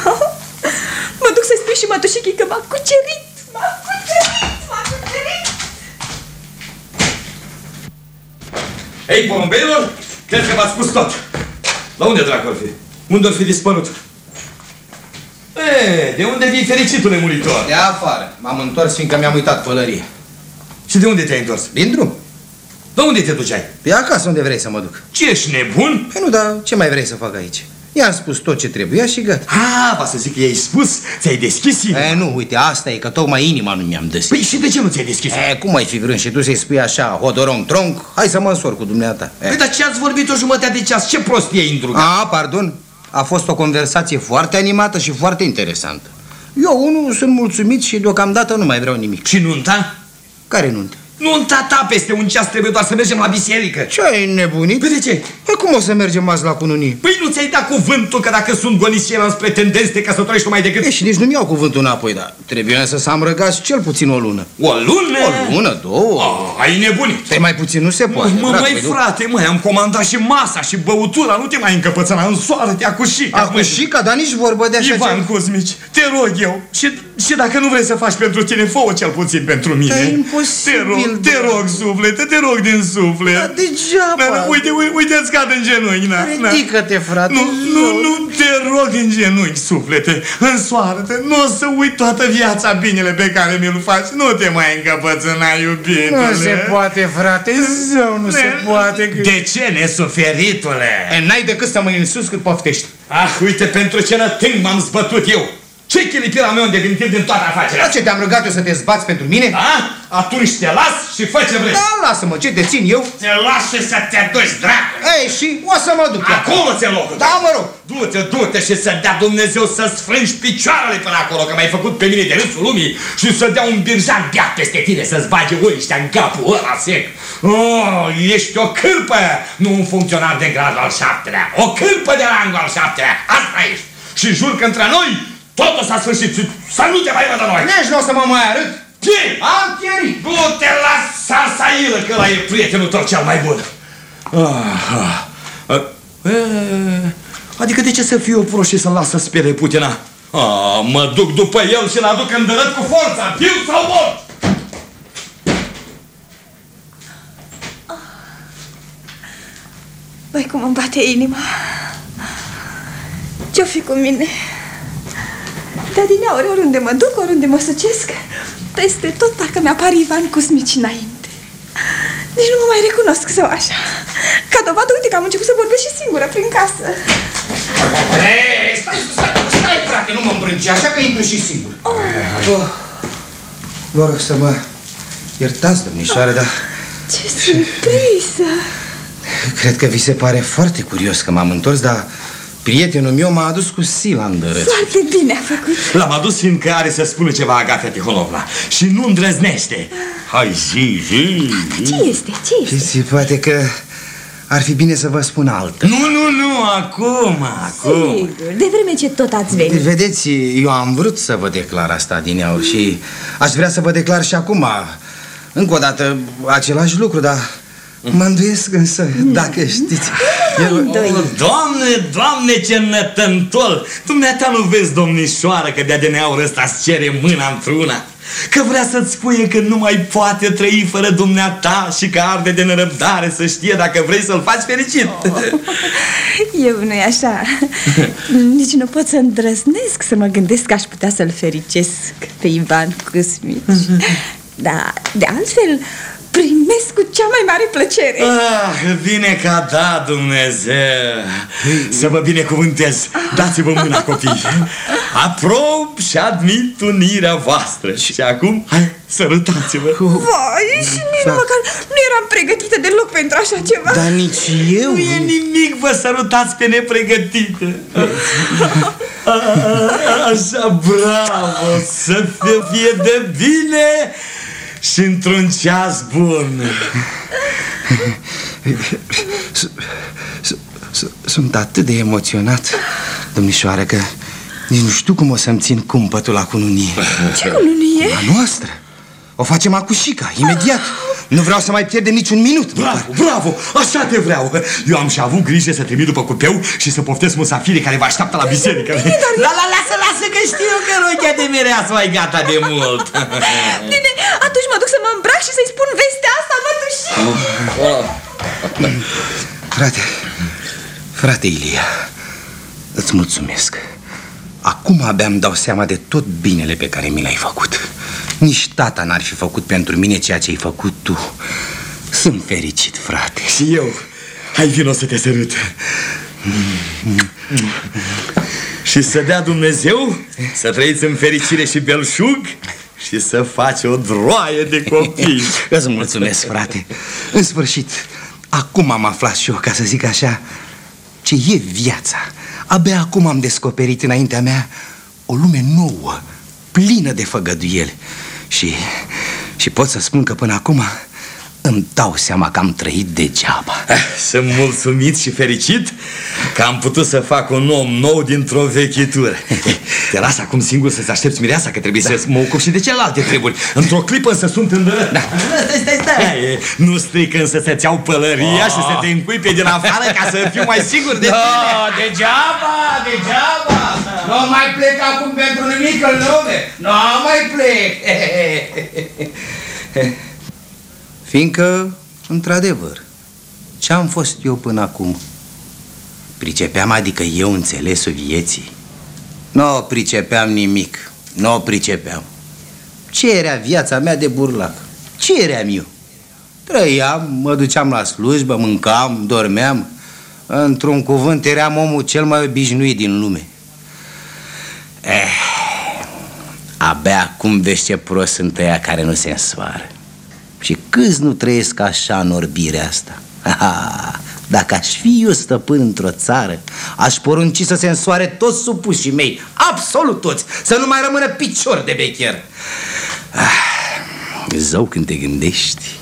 *laughs* Mă duc să spui și mătușichii că m-a cucerit. M-a cucerit, m-a cucerit. Ei, porumbeilor, cred că v-ați spus tot. La unde dracu ar fi? Unde ar fi dispărut? E, de unde vii fericitule muritor? De afară. M-am întors fiindcă mi-am uitat pălărie. Și de unde te-ai întors? Din drum. De unde te duceai? Pe acasă unde vrei să mă duc. Ce ești nebun? Păi nu, dar ce mai vrei să fac aici? I-am spus tot ce trebuia și gata. Ah, va să zic că i-ai spus, ți-ai deschis inima. E, nu, uite, asta e că tocmai inima nu mi-am deschis. Păi și de ce nu ți-ai deschis? E, cum ai fi vrând și tu să-i spui așa, hodorong tronc, hai să mă însor cu dumneata. E. Păi dar ce ați vorbit o jumătate de ceas? Ce prostie ai îndrugat? A, pardon, a fost o conversație foarte animată și foarte interesantă. Eu, unul, sunt mulțumit și deocamdată nu mai vreau nimic. Și nunta? Care nuntă? Nunta ta peste un ceas trebuie doar să mergem la biserică. Ce ai nebunit? Păi de ce? Păi cum o să mergem azi la cununii? Păi nu ți-ai dat cuvântul că dacă sunt goniți ceilalți pretendenți te căsătorești mai decât... E, și nici nu-mi iau cuvântul înapoi, dar trebuie să am răgați cel puțin o lună. O lună? O lună, două. Oh, ai nebunit. Păi mai puțin nu se poate. Mă, drag, măi, păi nu- frate, măi, am comandat și masa și băutura, nu te mai încăpățâna, însoară-te acușica. Acușica, dar nici vorbă de așa Ivan ceva. Cuzmici, te rog eu, și, și dacă nu vrei să faci pentru tine, fă cel puțin pentru mine. Dar e imposibil, Te rog, te domnule. rog, suflete, te rog din suflet. Dar degeaba. Na, na, uite, uite, uite, îți cad în genunchi, na, na. Ridică-te, frate. Nu, nu, nu, te rog în genunchi, suflete, însoară-te, nu o să uit toată viața binele pe care mi-l faci, nu te mai încăpățâna, iubitule. Nu se poate, frate, zău, nu se poate. Că... De ce, nesuferitule? E, N-ai decât să mă insus cât poftești. Ah, uite, pentru ce nătâng m-am zbătut eu. Ce chilipira meu în definitiv din toată afacerea? La ce te-am rugat eu să te zbați pentru mine? Da? Atunci te las și fă ce vrei. Da, lasă-mă, ce te țin eu? Te las și să te duci, dracu. Ei, și o să mă duc. Acolo ți-e locul. Da, mă rog. Du-te, du-te și să dea Dumnezeu să-ți frângi picioarele până acolo, că m-ai făcut pe mine de râsul lumii și să dea un birjan beat peste tine, să-ți bage ăștia în capul ăla sec. Oh, ești o cârpă, nu un funcționar de gradul al șaptelea. O cârpă de rangul al șaptelea. Asta ești. Și jur că între noi totul s-a sfârșit. Să nu te mai vadă noi. Nici nu o să mă mai arăt. Ce? Am pierit. Du-te la sarsailă, că ăla e prietenul tău cel mai bun. Ah, ah. Ah, e, Adică de ce să fiu prost și să las să spere Putina? Ah, mă duc după el și l-aduc îndărât cu forța, viu sau mort! Băi, cum îmi bate inima. Ce-o fi cu mine? Dar din ori, oriunde mă duc, oriunde mă sucesc, peste tot parcă mi-apar Ivan Cusmici înainte. Nici nu mă mai recunosc sau așa. Ca dovadă, uite că am început să vorbesc și singură prin casă. Ei, stai, stai, stai, frate, nu mă îmbrânci, așa că intru și singur. Oh. Vă rog să mă iertați, domnișoare, dar Ce surpriză! cred că vi se pare foarte curios că m-am întors, dar prietenul meu m-a adus cu sila în dărât. Foarte bine a făcut. L-am adus fiindcă are să spună ceva Agafia Tihonovna și nu îndrăznește. Hai, zi, zi, zi. Ce este? Ce este? Și poate că ar fi bine să vă spun altă. Nu, nu, nu, acum, acum. Sigur, de vreme ce tot ați venit. Vedeți, eu am vrut să vă declar asta din aur și aș vrea să vă declar și acum, încă o dată, același lucru, dar mă îndoiesc însă, dacă știți. Eu... Oh, doamne, doamne, ce nătântol! Dumneata nu vezi, domnișoară, că de-a DNA-ul ăsta îți cere mâna într-una? Că vrea să-ți spune că nu mai poate trăi fără dumneata și că arde de nerăbdare să știe dacă vrei să-l faci fericit. Eu nu-i așa. *laughs* Nici nu pot să îndrăznesc să mă gândesc că aș putea să-l fericesc pe Ivan Cusmici. Da, de altfel, primesc cu cea mai mare plăcere. Ah, bine că a dat Dumnezeu. Să vă binecuvântez. Dați-vă mâna, copii. Aprob și admit unirea voastră. Și acum, hai, sărutați-vă. Vai, și nici nu măcar nu eram pregătită deloc pentru așa ceva. Dar nici eu... Nu e nimic, vă sărutați pe nepregătită. A- *laughs* a- Așa, bravo Să fie, fie de bine și într-un ceas bun S- s- s- Sunt atât de emoționat, domnișoară, că nici nu știu cum o să-mi țin cumpătul la cununie. Ce cununie? A noastră. O facem acușica, imediat. Nu vreau să mai pierdem niciun minut. Bravo, bravo, așa te vreau. Eu am și avut grijă să trimit după cupeu și să poftesc musafire care vă așteaptă la biserică. La, la, lasă, lasă că știu că rochia de mireasă mai gata de mult. *laughs* Bine, atunci mă duc să mă îmbrac și să-i spun vestea asta, mătuși. Frate, frate Ilia, îți mulțumesc. Acum abia îmi dau seama de tot binele pe care mi l-ai făcut. Nici tata n-ar fi făcut pentru mine ceea ce ai făcut tu. Sunt fericit, frate. Și eu. Hai vino să te sărut. Și să dea Dumnezeu să trăiți în fericire și belșug și să faci o droaie de copii. *laughs* Îți mulțumesc, frate. În sfârșit, acum am aflat și eu, ca să zic așa, ce e viața. Abia acum am descoperit înaintea mea o lume nouă, plină de făgăduieli. Și, și pot să spun că până acum îmi dau seama că am trăit degeaba. Sunt mulțumit și fericit că am putut să fac un om nou dintr-o vechitură. *laughs* Te las acum singur să-ți aștepți mireasa, că trebuie da. să mă ocup și de celelalte treburi. Într-o clipă însă sunt îndărât. Da. Stai, stai, stai. *laughs* Nu stric însă să-ți iau pălăria oh. și să te încui pe din afară ca să fiu mai sigur de no, tine. degeaba, degeaba. Nu mai plec acum pentru nimic în lume. Nu mai plec. *laughs* Fiindcă, într-adevăr, ce-am fost eu până acum? Pricepeam, adică eu înțelesul vieții? Nu pricepeam nimic, nu pricepeam. Ce era viața mea de burlac? Ce eram eu? Trăiam, mă duceam la slujbă, mâncam, dormeam. Într-un cuvânt, eram omul cel mai obișnuit din lume. Eh, abia acum vezi ce prost sunt ăia care nu se însoară. Și câți nu trăiesc așa în orbirea asta? Ha, dacă aș fi eu stăpân într-o țară, aș porunci să se însoare toți supușii mei, absolut toți, să nu mai rămână picior de becher. Ah, zău când te gândești,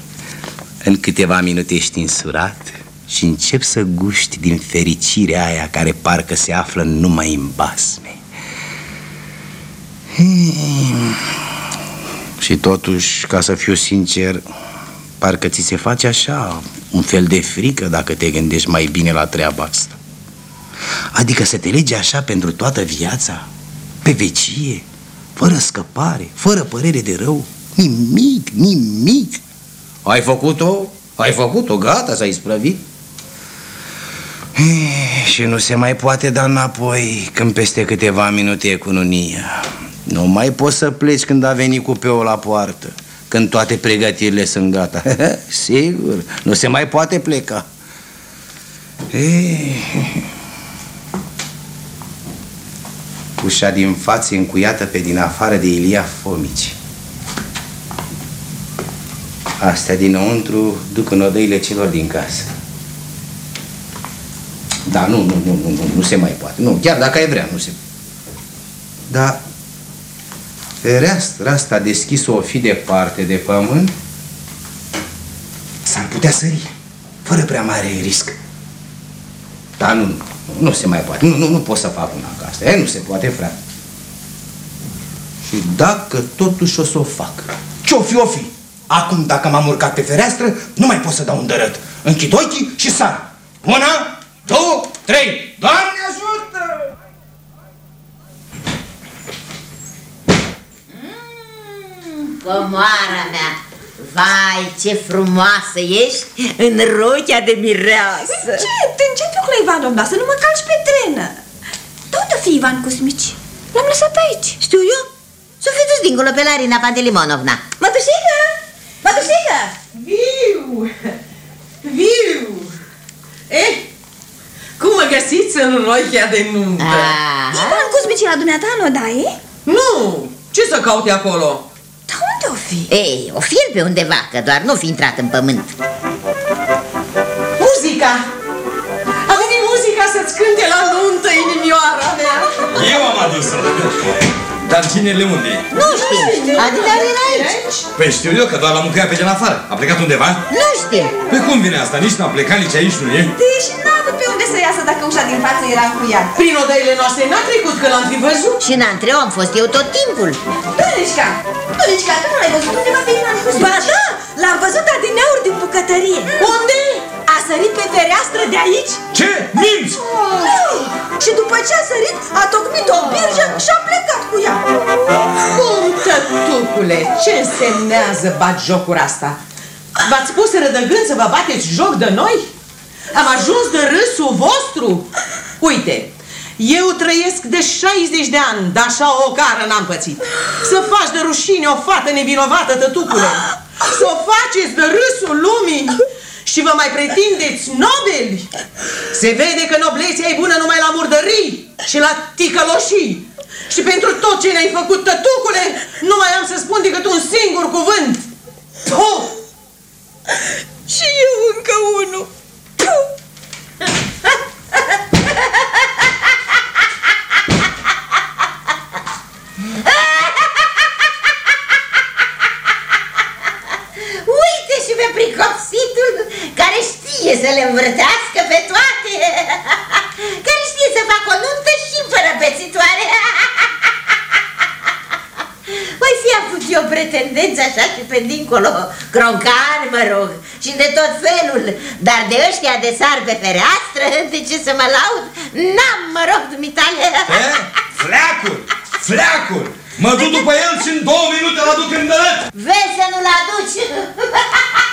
în câteva minute ești însurat și încep să guști din fericirea aia care parcă se află numai în basme. Hmm. Și totuși, ca să fiu sincer, parcă ți se face așa un fel de frică dacă te gândești mai bine la treaba asta. Adică să te legi așa pentru toată viața, pe vecie, fără scăpare, fără părere de rău, nimic, nimic. Ai făcut-o? Ai făcut-o, gata, s-ai isprăvit. Și nu se mai poate da înapoi când peste câteva minute e cununia. Nu mai poți să pleci când a venit cupeul la poartă Când toate pregătirile sunt gata. *laughs* Sigur, nu se mai poate pleca. Ei. Ușa din față încuiată pe din afară de Ilia Fomici. Astea dinăuntru duc în odăile celor din casă. Da, nu, nu, nu, nu, nu, nu se mai poate. Nu, chiar dacă ai vrea, nu se Dar fereastra asta deschisă o fi departe de pământ, s-ar putea sări, fără prea mare risc. Dar nu, nu, nu se mai poate. Nu, nu, nu pot să fac una ca asta. E, nu se poate, frate. Și dacă totuși o să o fac, ce-o fi, o fi. Acum, dacă m-am urcat pe fereastră, nu mai pot să dau un dărât. Închid ochii și sar. Una, două, trei. Doamne ajută! Comoara mea, vai, ce frumoasă ești în rochea de mireasă Încet, încet, lucră Ivanovna, să nu mă calci pe trenă De unde fi Ivan Cosmici? L-am lăsat aici Știu eu? Să fi dus dincolo pe Larina Pantelimonovna Mătușică! Mătușică! Viu! Viu! Eh, cum mă găsiți în rochia de nuntă? Ah. Ivan Cosmici la dumneata nu da, e? Nu! Ce să caute acolo? Dar unde o fi? Ei, o fi pe undeva, că doar nu fi intrat în pământ Muzica! A venit muzica să-ți cânte la nuntă, inimioara mea Eu am adus-o Dar cinele unde e? Nu știu, Adina era aici Păi știu eu că doar l-am mâncat pe din afară A plecat undeva? Nu știu Păi cum vine asta? Nici n-a plecat, nici aici nu e? Deci n-a avut pe unde să să iasă dacă ușa din față era încuiată? Prin odăile noastre n-a trecut, că l-am fi văzut. Și în antreu am fost eu tot timpul. Dănecica, Dănecica, tu nu l-ai văzut undeva pe Ivan Cusmici? Ba da, l-am văzut adineauri din bucătărie. Unde? A sărit pe fereastră de aici? Ce? Minți! Nu! Și după ce a sărit, a tocmit o birjă și a plecat cu ea. Cum, tătucule, ce însemnează bat jocura asta? V-ați pus rădăgând să vă bateți joc de noi? Am ajuns de râsul vostru? Uite, eu trăiesc de 60 de ani, dar așa o cară n-am pățit. Să faci de rușine o fată nevinovată, tătucule. Să o faceți de râsul lumii și vă mai pretindeți nobeli. Se vede că nobleția e bună numai la murdării și la ticăloșii. Și pentru tot ce ne-ai făcut, tătucule, nu mai am să spun decât un singur cuvânt. Puh! Și eu încă unul. *laughs* Uite și pe pricopsitul care știe să le învârtească pe toate *laughs* Care știe să facă o nuntă și fără pețitoare Voi *laughs* fi avut eu pretendenți așa și pe dincolo Croncani, mă rog, și de tot felul Dar de ăștia de sar pe fereastră, de ce să mă laud? N-am, mă rog, dumitale Eh? Fleacul! Fleacul! Mă duc după el și în două minute îl aduc în dărăt! Vezi să nu-l aduci? *laughs*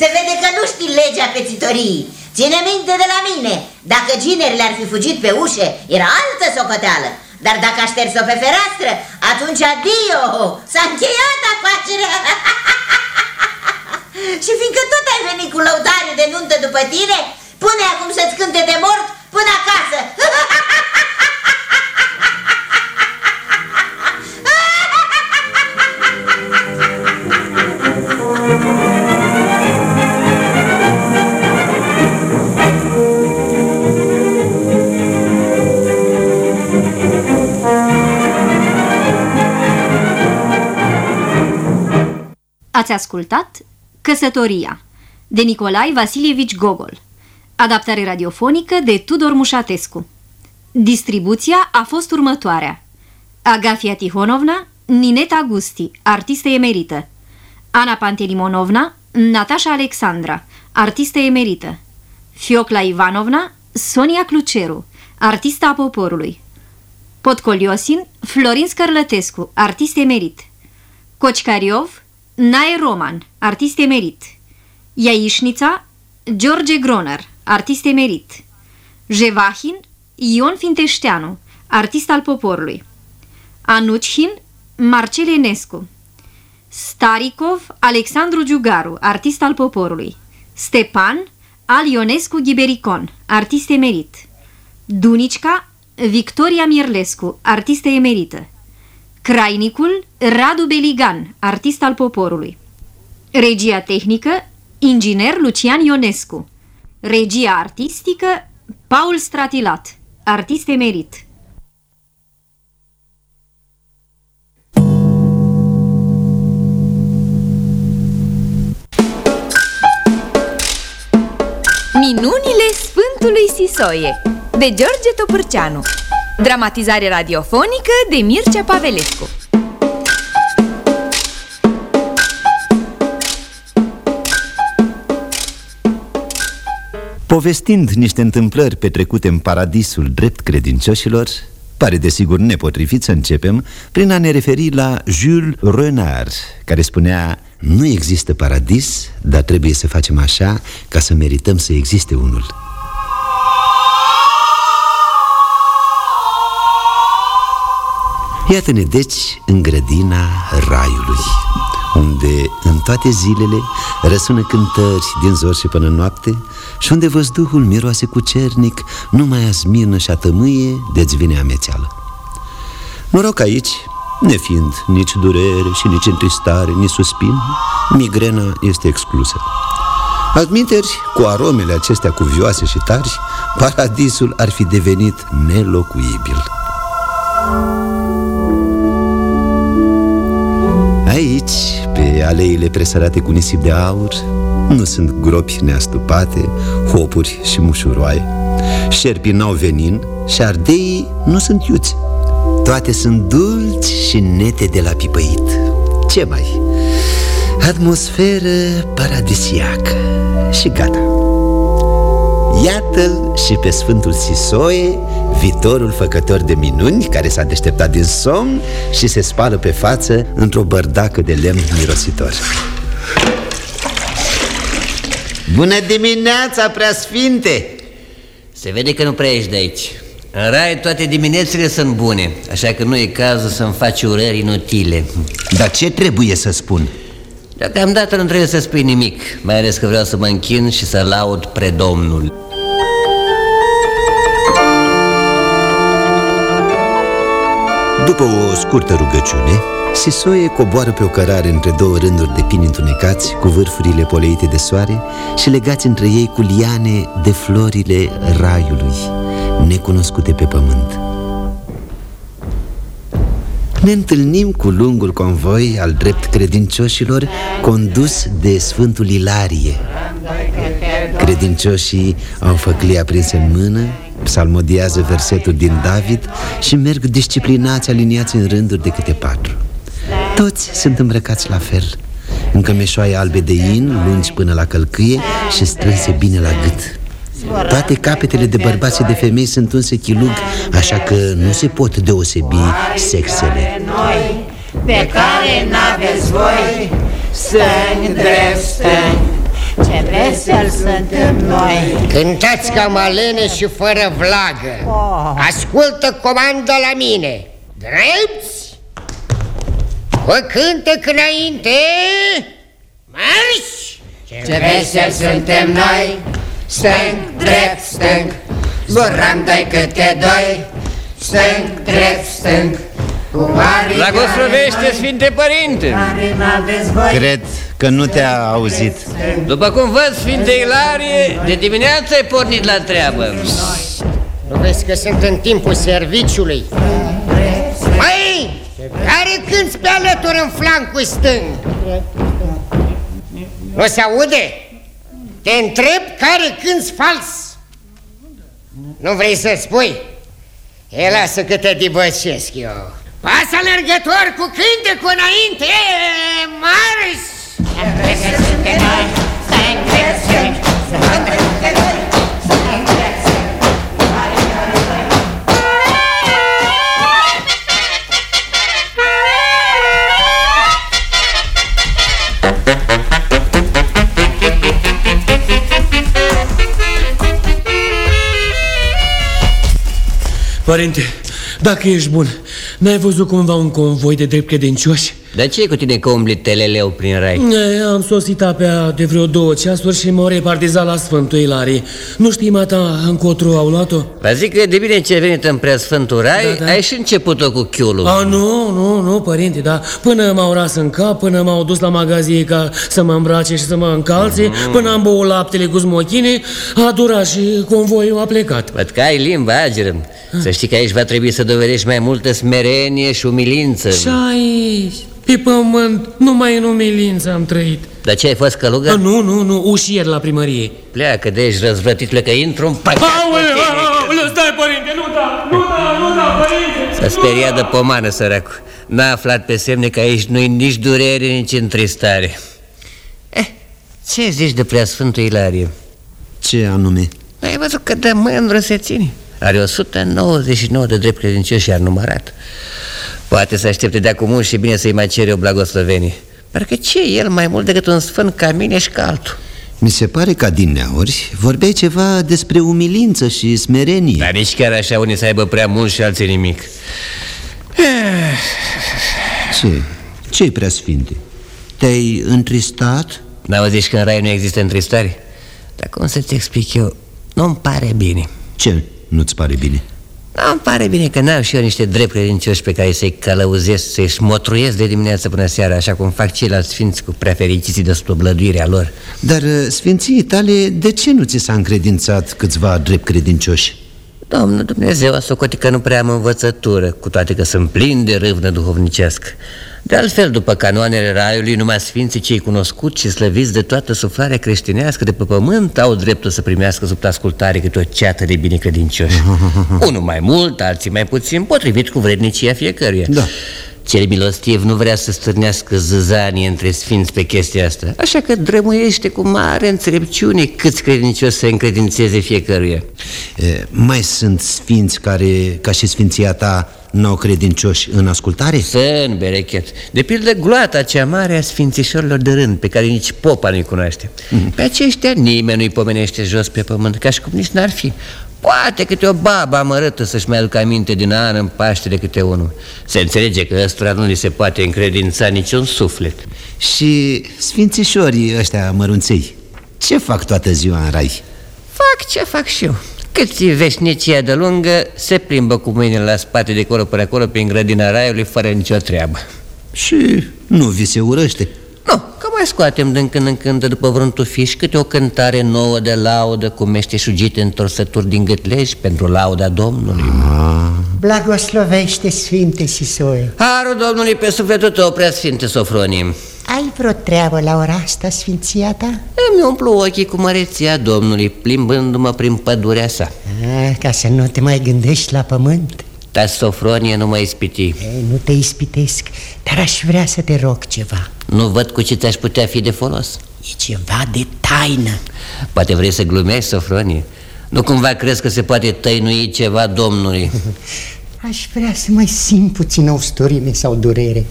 Se vede că nu știi legea pețitorii. Ține minte de la mine. Dacă ginerile ar fi fugit pe ușe, era altă socoteală. Dar dacă a șters-o pe fereastră, atunci adio! S-a încheiat afacerea! *laughs* Și fiindcă tot ai venit cu lăutare de nuntă după tine, pune acum să-ți cânte de mort până acasă! *laughs* Ați ascultat Căsătoria de Nicolae Vasilievici Gogol. Adaptare radiofonică de Tudor Mușatescu. Distribuția a fost următoarea. Agafia Tihonovna, Nineta Gusti, artistă emerită. Ana Pantelimonovna, Natasha Alexandra, artistă emerită. Fiocla Ivanovna, Sonia Cluceru, artista a poporului. Potcoliosin, Florin Scărlătescu, artist emerit. Cocicariov, Nae Roman, artist emerit. Iaișnița, George Groner, artist emerit. Jevahin, Ion Finteșteanu, artist al poporului. Anuchin, Marcel Enescu. Starikov, Alexandru Giugaru, artist al poporului. Stepan, Al Ionescu Ghibericon, artist emerit. Dunicca, Victoria Mierlescu, artistă emerită Crainicul, Radu Beligan, artist al poporului. Regia tehnică, inginer Lucian Ionescu. Regia artistică, Paul Stratilat, artist emerit. Minunile Sfântului Sisoie de George Topârceanu Dramatizare radiofonică de Mircea Pavelescu. Povestind niște întâmplări petrecute în paradisul drept credincioșilor Pare desigur nepotrivit să începem prin a ne referi la Jules Renard Care spunea Nu există paradis, dar trebuie să facem așa ca să merităm să existe unul Iată-ne deci în grădina raiului Unde în toate zilele răsună cântări din zor și până noapte Și unde văzduhul miroase cu cernic Numai a smirnă și a tămâie de-ți vine amețeală. Noroc aici, nefiind nici durere și nici întristare, nici suspin Migrena este exclusă. Admiteri, cu aromele acestea cuvioase și tari Paradisul ar fi devenit nelocuibil Aici, pe aleile presărate cu nisip de aur. Nu sunt gropi neastupate, hopuri și mușuroaie. Șerpii n-au venin și ardeii nu sunt iuți. Toate sunt dulci și nete de la pipăit. Ce mai? Atmosferă paradisiacă. Și gata. Iată-l și pe Sfântul Sisoie Viitorul făcător de minuni Care s-a deșteptat din somn Și se spală pe față într-o bărdacă de lemn mirositor Bună dimineața, preasfinte! Se vede că nu prea ești de aici În rai toate diminețile sunt bune Așa că nu e cazul să-mi faci urări inutile Dar ce trebuie să spun? Deocamdată nu trebuie să spui nimic Mai ales că vreau să mă închin și să laud predomnul După o scurtă rugăciune, Sisoie coboară pe o cărare între două rânduri de pini întunecați Cu vârfurile poleite de soare Și legați între ei cu liane de florile raiului Necunoscute pe pământ ne întâlnim cu lungul convoi al drept credincioșilor condus de Sfântul Ilarie. Credincioșii au făclii aprinse în mână, psalmodiază versetul din David și merg disciplinați aliniați în rânduri de câte patru. Toți sunt îmbrăcați la fel, în cămeșoaie albe de in, lungi până la călcâie și strânse bine la gât. Toate capetele de bărbați și de femei sunt unse chilug, așa că nu se pot deosebi sexele. Noi, pe care n-aveți voi, stâng drept stâng. Ce vesel suntem noi. Cântați ca malene și fără vlagă. Ascultă comanda la mine. Drepți? Cu cântec înainte. Marș Ce vesel suntem noi. Stâng, drept, stâng. Zburăm doi câte doi. Stâng, drept, stâng Blagoslovește, Sfinte Părinte! Cred că nu te-a auzit După cum văd, Sfinte Ilarie, de dimineață ai pornit la treabă Nu vezi că sunt în timpul serviciului? Măi, care cânti pe alături în flancul stâng? Nu se aude? Te întreb care cânti fals Nu vrei să spui? E lasă că te dibăcesc eu Pas alergător cu cântecul înainte Mars Părinte, dacă ești bun, n-ai văzut cumva un convoi de drept credincioși? Dar ce cu tine că umbli teleleu prin rai? E, am sosit apea de vreo două ceasuri și m-au repartizat la Sfântul Ilarie Nu știi, mata, încotro au luat-o? Vă zic că de bine ce ai venit în prea Sfântul Rai, da, da. ai și început-o cu chiulul A, nu, nu, nu, părinte, da Până m-au ras în cap, până m-au dus la magazie ca să mă îmbrace și să mă încalțe mm. Până am băut laptele cu smochine, a durat și convoiul a plecat Văd că ai limba ageră Să știi că aici va trebui să dovedești mai multă smerenie și umilință Și aici pe pământ, numai în umilință am trăit. Dar ce ai fost călugă? Nu, nu, nu, ușier la primărie. Pleacă de aici răzvrătitule că intru în păcat Aoleu, aoleu, stai părinte, nu da, nu da, nu da, părinte. S-a speriat de pomană săracu. N-a aflat pe semne că aici nu-i nici durere, nici întristare. Eh, ce zici de preasfântul Ilarie? Ce anume? Ai văzut cât de mândră se ține? Are 199 de drept credincioși iar numărat Poate să aștepte de acum și bine să-i mai cere o blagoslovenie Parcă ce el mai mult decât un sfânt ca mine și ca altul Mi se pare că din neauri vorbeai ceva despre umilință și smerenie Dar nici chiar așa unii să aibă prea mult și alții nimic *sighs* Ce? Ce-i prea sfinte? Te-ai întristat? N-auziși că în rai nu există întristare? Dar cum să-ți explic eu, nu-mi pare bine Ce nu-ți pare bine? Îmi pare bine că n-am și eu niște drept credincioși pe care să-i călăuzesc, să-i smotruiesc de dimineață până seara, așa cum fac ceilalți sfinți cu prefericiții de stublăduirea lor. Dar uh, sfinții tale, de ce nu ți s-a încredințat câțiva drept credincioși? Domnul Dumnezeu a socotit că nu prea am învățătură, cu toate că sunt plin de râvnă duhovnicească. De altfel, după canoanele raiului, numai sfinții cei cunoscuți și slăviți de toată suflarea creștinească de pe pământ au dreptul să primească sub ascultare câte o ceată de binecredincioși. *laughs* Unul mai mult, alții mai puțin, potrivit cu vrednicia fiecăruia. Da. Cel milostiv nu vrea să stârnească zăzanie între sfinți pe chestia asta Așa că drămuiește cu mare înțelepciune câți credincioși să încredințeze fiecăruia E, Mai sunt sfinți care, ca și sfinția ta, n-au credincioși în ascultare? Sunt, berechet De pildă gloata cea mare a sfințișorilor de rând Pe care nici popa nu-i cunoaște Mhm. Pe aceștia nimeni nu-i pomenește jos pe pământ Ca și cum nici n-ar fi Poate câte o babă amărâtă să-și mai aducă aminte din an în Paște de câte unul Se înțelege că ăstora nu li se poate încredința niciun suflet Și sfințișorii ăștia mărunței, ce fac toată ziua în rai? Fac ce fac și eu Cât e veșnicia de lungă Se plimbă cu mâinile la spate de acolo până acolo Prin grădina raiului fără nicio treabă Și nu vi se urăște? Nu, că mai scoatem din când în când după vreun tufiș câte o cântare nouă de laudă cu meșteșugite întorsături din gâtleji pentru lauda Domnului. Blagoslovește, Sfinte Sisoie Harul Domnului pe sufletul tău, prea sfinte Sofronie. Ai vreo treabă la ora asta, Sfinția ta? Îmi umplu ochii cu măreția Domnului, plimbându-mă prin pădurea sa. A, ca să nu te mai gândești la pământ Dar Sofronie nu mă ispiti. e, Nu te ispitesc, dar aș vrea să te rog ceva Nu văd cu ce ți-aș putea fi de folos. E ceva de taină Poate vrei să glumești, Sofronie? Nu cumva crezi că se poate tăinui ceva Domnului? *laughs* Aș vrea să mai simt puțină usturime sau durere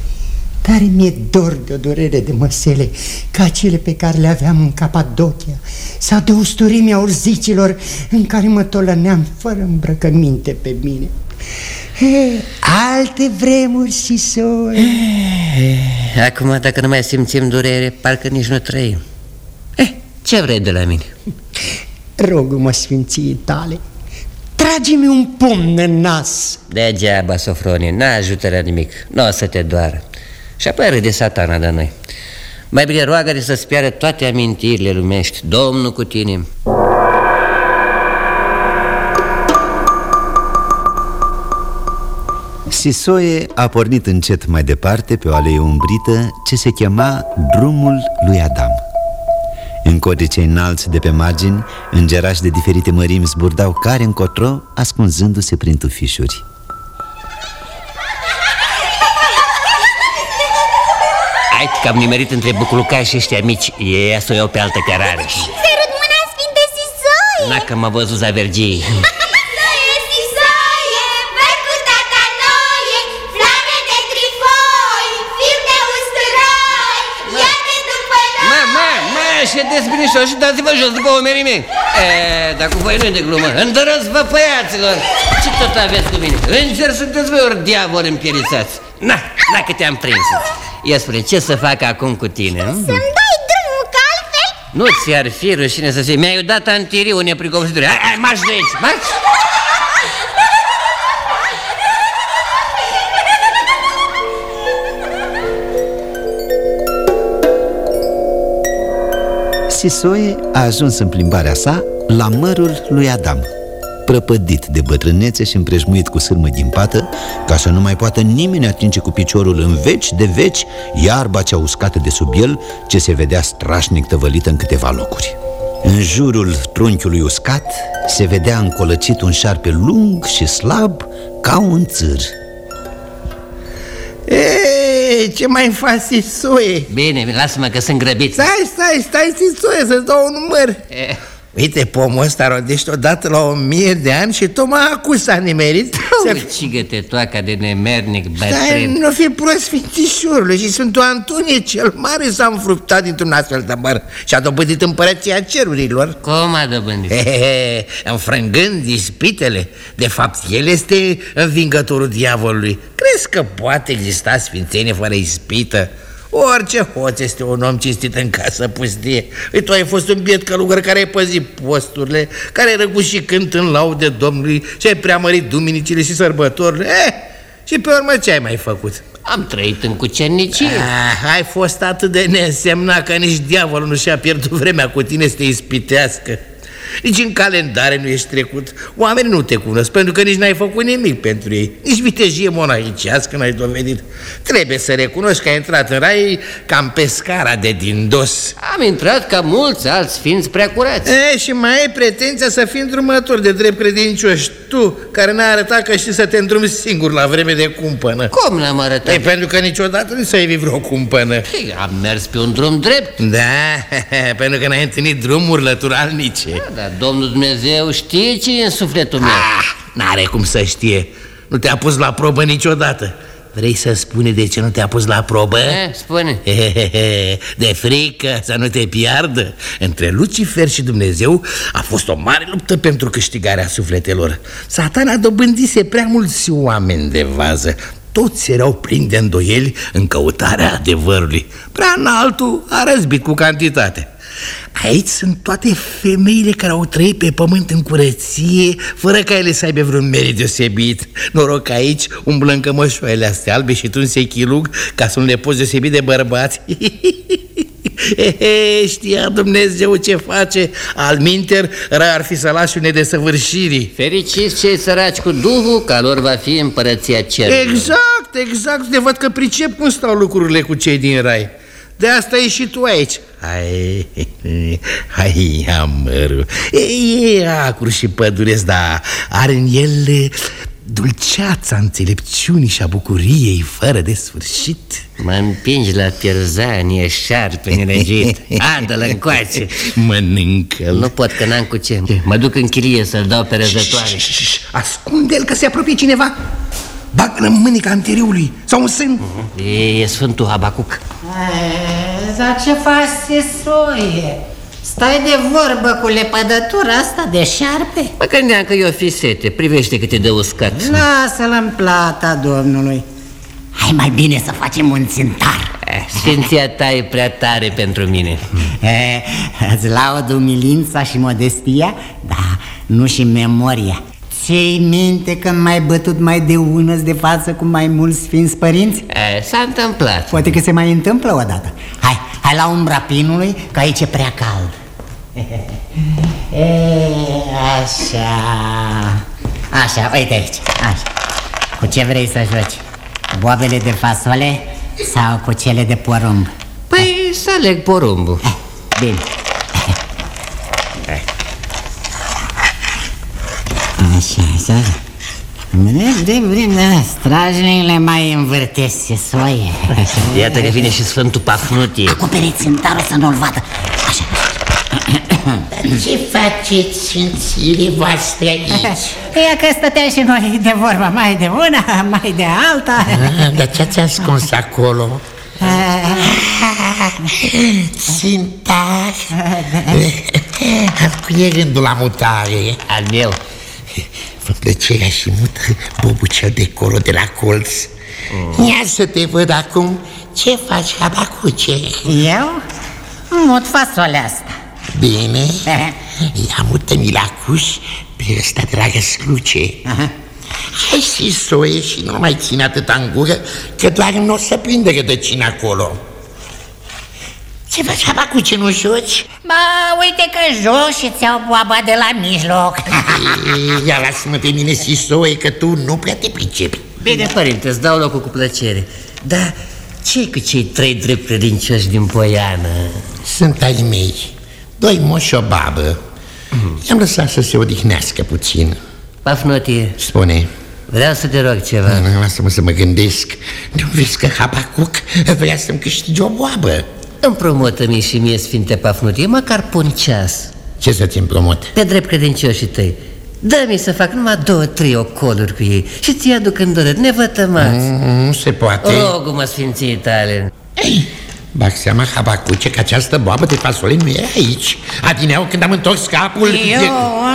Tare mi-e dor de o durere de măsele Ca cele pe care le aveam în Capadocia. Sau de usturimea urzicilor În care mă tolăneam fără îmbrăcăminte pe mine. He, Alte vremuri și soi. Acum, dacă nu mai simțim durere, parcă nici nu trăim. Eh, ce vrei de la mine? Rogă-mă sfinții tale Trage-mi un pumn în nas. Degeaba, Sofronie, n-ajută la nimic. Nu o să te doară Și apoi râde satana de noi. Mai bine roagă să-ți piară toate amintirile lumești. Domnul cu tine. Sisoie a pornit încet mai departe pe o alee umbrită ce se chema Drumul lui Adam. În codicei înalți de pe margini, îngerași de diferite mărimi zburdau care încotro, ascunzându-se prin tufișuri Hai că am nimerit între buculucai și ăștia mici. Ei să o iau pe altă cărare. Sărut mâna, Sfinte Sisoie! N-a că mă văzut zavergii Sisoie, *laughs* Sisoie, vei cu tata noie, flare de trifoi, fir de usturoi, ia-te după noi! Mă, mă, mă, ședeți binișor și dați-vă jos după omerii mei. E, Dar cu voi nu-i de glumă. Îndărăți-vă păiaților. Ce tot aveți cu mine? Înger sunteți voi ori diavol împierițați. Na, dacă te-am prins Ia spune, ce să fac acum cu tine? hm? Să-mi dai drumul, că altfel... Nu ți-ar fi rușine să fie Mi-ai dat antiriu nepricopsituri Hai, hai, marș de aici, marș! Sisoie a ajuns în plimbarea sa la mărul lui Adam Prăpădit de bătrânețe și împrejmuit cu sârmă ghimpată Ca să nu mai poată nimeni atinge cu piciorul în veci de veci Iarba cea uscată de sub el Ce se vedea strașnic tăvălită în câteva locuri În jurul trunchiului uscat Se vedea încolăcit un șarpe lung și slab ca un țâr Ei, ce mai faci, Sisoie? Bine, bine, lasă-mă că sunt grăbit Stai, stai, stai, Sisoie, să-ți dau un număr Eh. Uite, pomul ăsta rodește odată la o mie de ani și tocmai acum s-a nimerit. Să... Cigă-te toaca de nemernic Stai, bătrân nu fi prost sfințișorule și Sfântul Antonie cel Mare s-a înfruptat dintr-un astfel de măr și a dobândit împărăția cerurilor. Cum a dobândit? Hehehe, înfrângând ispitele. De fapt, el este învingătorul diavolului. Crezi că poate exista sfințenie fără ispită? Orice hoț este un om cinstit în casă pustie. Păi tu ai fost un biet călugăr care ai păzit posturile Care ai răgușit cânt în laude Domnului Și ai preamărit duminicile și sărbătorile. Eh, Și pe urmă ce ai mai făcut? Am trăit în cucernicie. Ah, Ai fost atât de neînsemnat că nici diavolul nu și-a pierdut vremea cu tine să te ispitească Nici în calendare nu ești trecut. Oamenii nu te cunosc pentru că nici n-ai făcut nimic pentru ei. Nici vitejie monahicească n-ai dovedit. Trebuie să recunoști că ai intrat în rai cam pe scara de din dos. Am intrat ca mulți alți sfinți preacurați E, și mai ai pretenția să fii îndrumător de drept credincioși Tu, care n-ai arătat că știi să te îndrumi singur la vreme de cumpănă. Cum n-am arătat? E, pentru că niciodată nu s-ai vreo cumpănă. Ei, Am mers pe un drum drept. Da, *laughs* pentru că n-ai întâlnit drumuri lăturalnice. Da, Dar Domnul Dumnezeu știe ce e în sufletul meu. Ah, N-are cum să știe. Nu te-a pus la probă niciodată. Vrei să spune de ce nu te-a pus la probă? Eh, spune. *laughs* De frică să nu te piardă. Între Lucifer și Dumnezeu a fost o mare luptă pentru câștigarea sufletelor. Satana dobândise prea mulți oameni de vază. Toți erau plini de îndoieli în căutarea adevărului. Prea înaltul a răzbit cu cantitate Aici sunt toate femeile care au trăit pe pământ în curăție Fără ca ele să aibă vreun merit deosebit. Noroc că aici umblă în cămășoarele astea albe și tu în sechilug Ca să nu le poți deosebit de bărbați. *laughs* He, știa Dumnezeu ce face. Al minter, rar ar fi să lași unei desăvârșirii Fericiți cei săraci cu Duhul, ca lor va fi împărăția cerului. Exact, exact, de văd că pricep cum stau lucrurile cu cei din rai. De asta e și tu aici Hai, hai, amărul E, e acru și păduresc, dar are în el dulceața înțelepciunii și a bucuriei fără de sfârșit. Mă împingi la pierzanie, șarpe nelegit *laughs* Adă-l încoace. Mănâncă-l. Nu pot că n-am cu ce. Mă duc în chirie să-l dau pe răzătoare Ascunde-l că se apropie cineva Bagă-l în mânica anteriului sau în sân. E, e Sfântul Habacuc. Dar ce faci, soie? Stai de vorbă cu lepădătura asta de șarpe? Mă gândeam că eu fi sete, privește cât e de uscat. Lasă-l în plata Domnului. Hai mai bine să facem un țintar. Eh, Sfinția ta e prea tare pentru mine. *laughs* E, Îți laud umilința și modestia, dar nu și memoria Ți-ai minte când m-ai bătut mai de ună de față cu mai mulți sfinți părinți? E, S-a întâmplat Poate că se mai întâmplă odată Hai, hai la umbra pinului, că aici e prea cald *laughs* e, Așa Așa, uite aici așa. Cu ce vrei să joci? Boabele de fasole sau cu cele de porumb? Păi să aleg porumbul Bine Așa, așa. Vrem, vrem, da, strajniile mai învârtese soie. Iată că vine și Sfântul Pafnutie Acoperiți țintarul să nu-l vadă. Așa. Ce faceți, sfințiile voastre aici? E că stăteam și noi de vorba mai de una, mai de alta. Ah, Dar ce ați ascuns acolo? Țintar. Al cui e rândul la mutare? Al meu. Fă plăcerea și mută bobul cel de colo de la colț? Ia să te văd acum. Ce faci, abacuce? Eu? Mut fasolea asta. Bine, *laughs* ia mută-mi la cuș pe ăsta dragă sluce. Hai și soie și nu mai ține atâta în gură Că doar nu o să prinde rădăcina acolo Ce faci, abacuce, nu joci? Ba, uite că joc și ți-au boaba de la mijloc. Ei, *laughs* Ia lasă-mă pe mine și soie că tu nu prea te pricepi. Bine, părinte, îți dau locul cu plăcere. Dar ce cu cei trei drept credincioși din Poiană? Sunt ai mei Doi moși și o babă. I-am lăsat să se odihnească puțin. Pafnotie. Spune. Vreau să te rog ceva. Nu, Lasă-mă să mă gândesc. Nu vezi că Habacuc vrea să-mi câștige o boabă Împrumută-mi și mie, Sfinte Pafnutie, măcar pe un ceas. Ce să-ți împrumut? Pe drept credincioșii tăi Dă-mi să fac numai două, trei ocoluri cu ei Și ți aduc în dorăt, nevătămați Mm, Nu se poate. Rogul-mă, Sfinții tale Bag seama, Habacuce, că această boabă de fasole nu e aici. Adineau când am întors capul Eu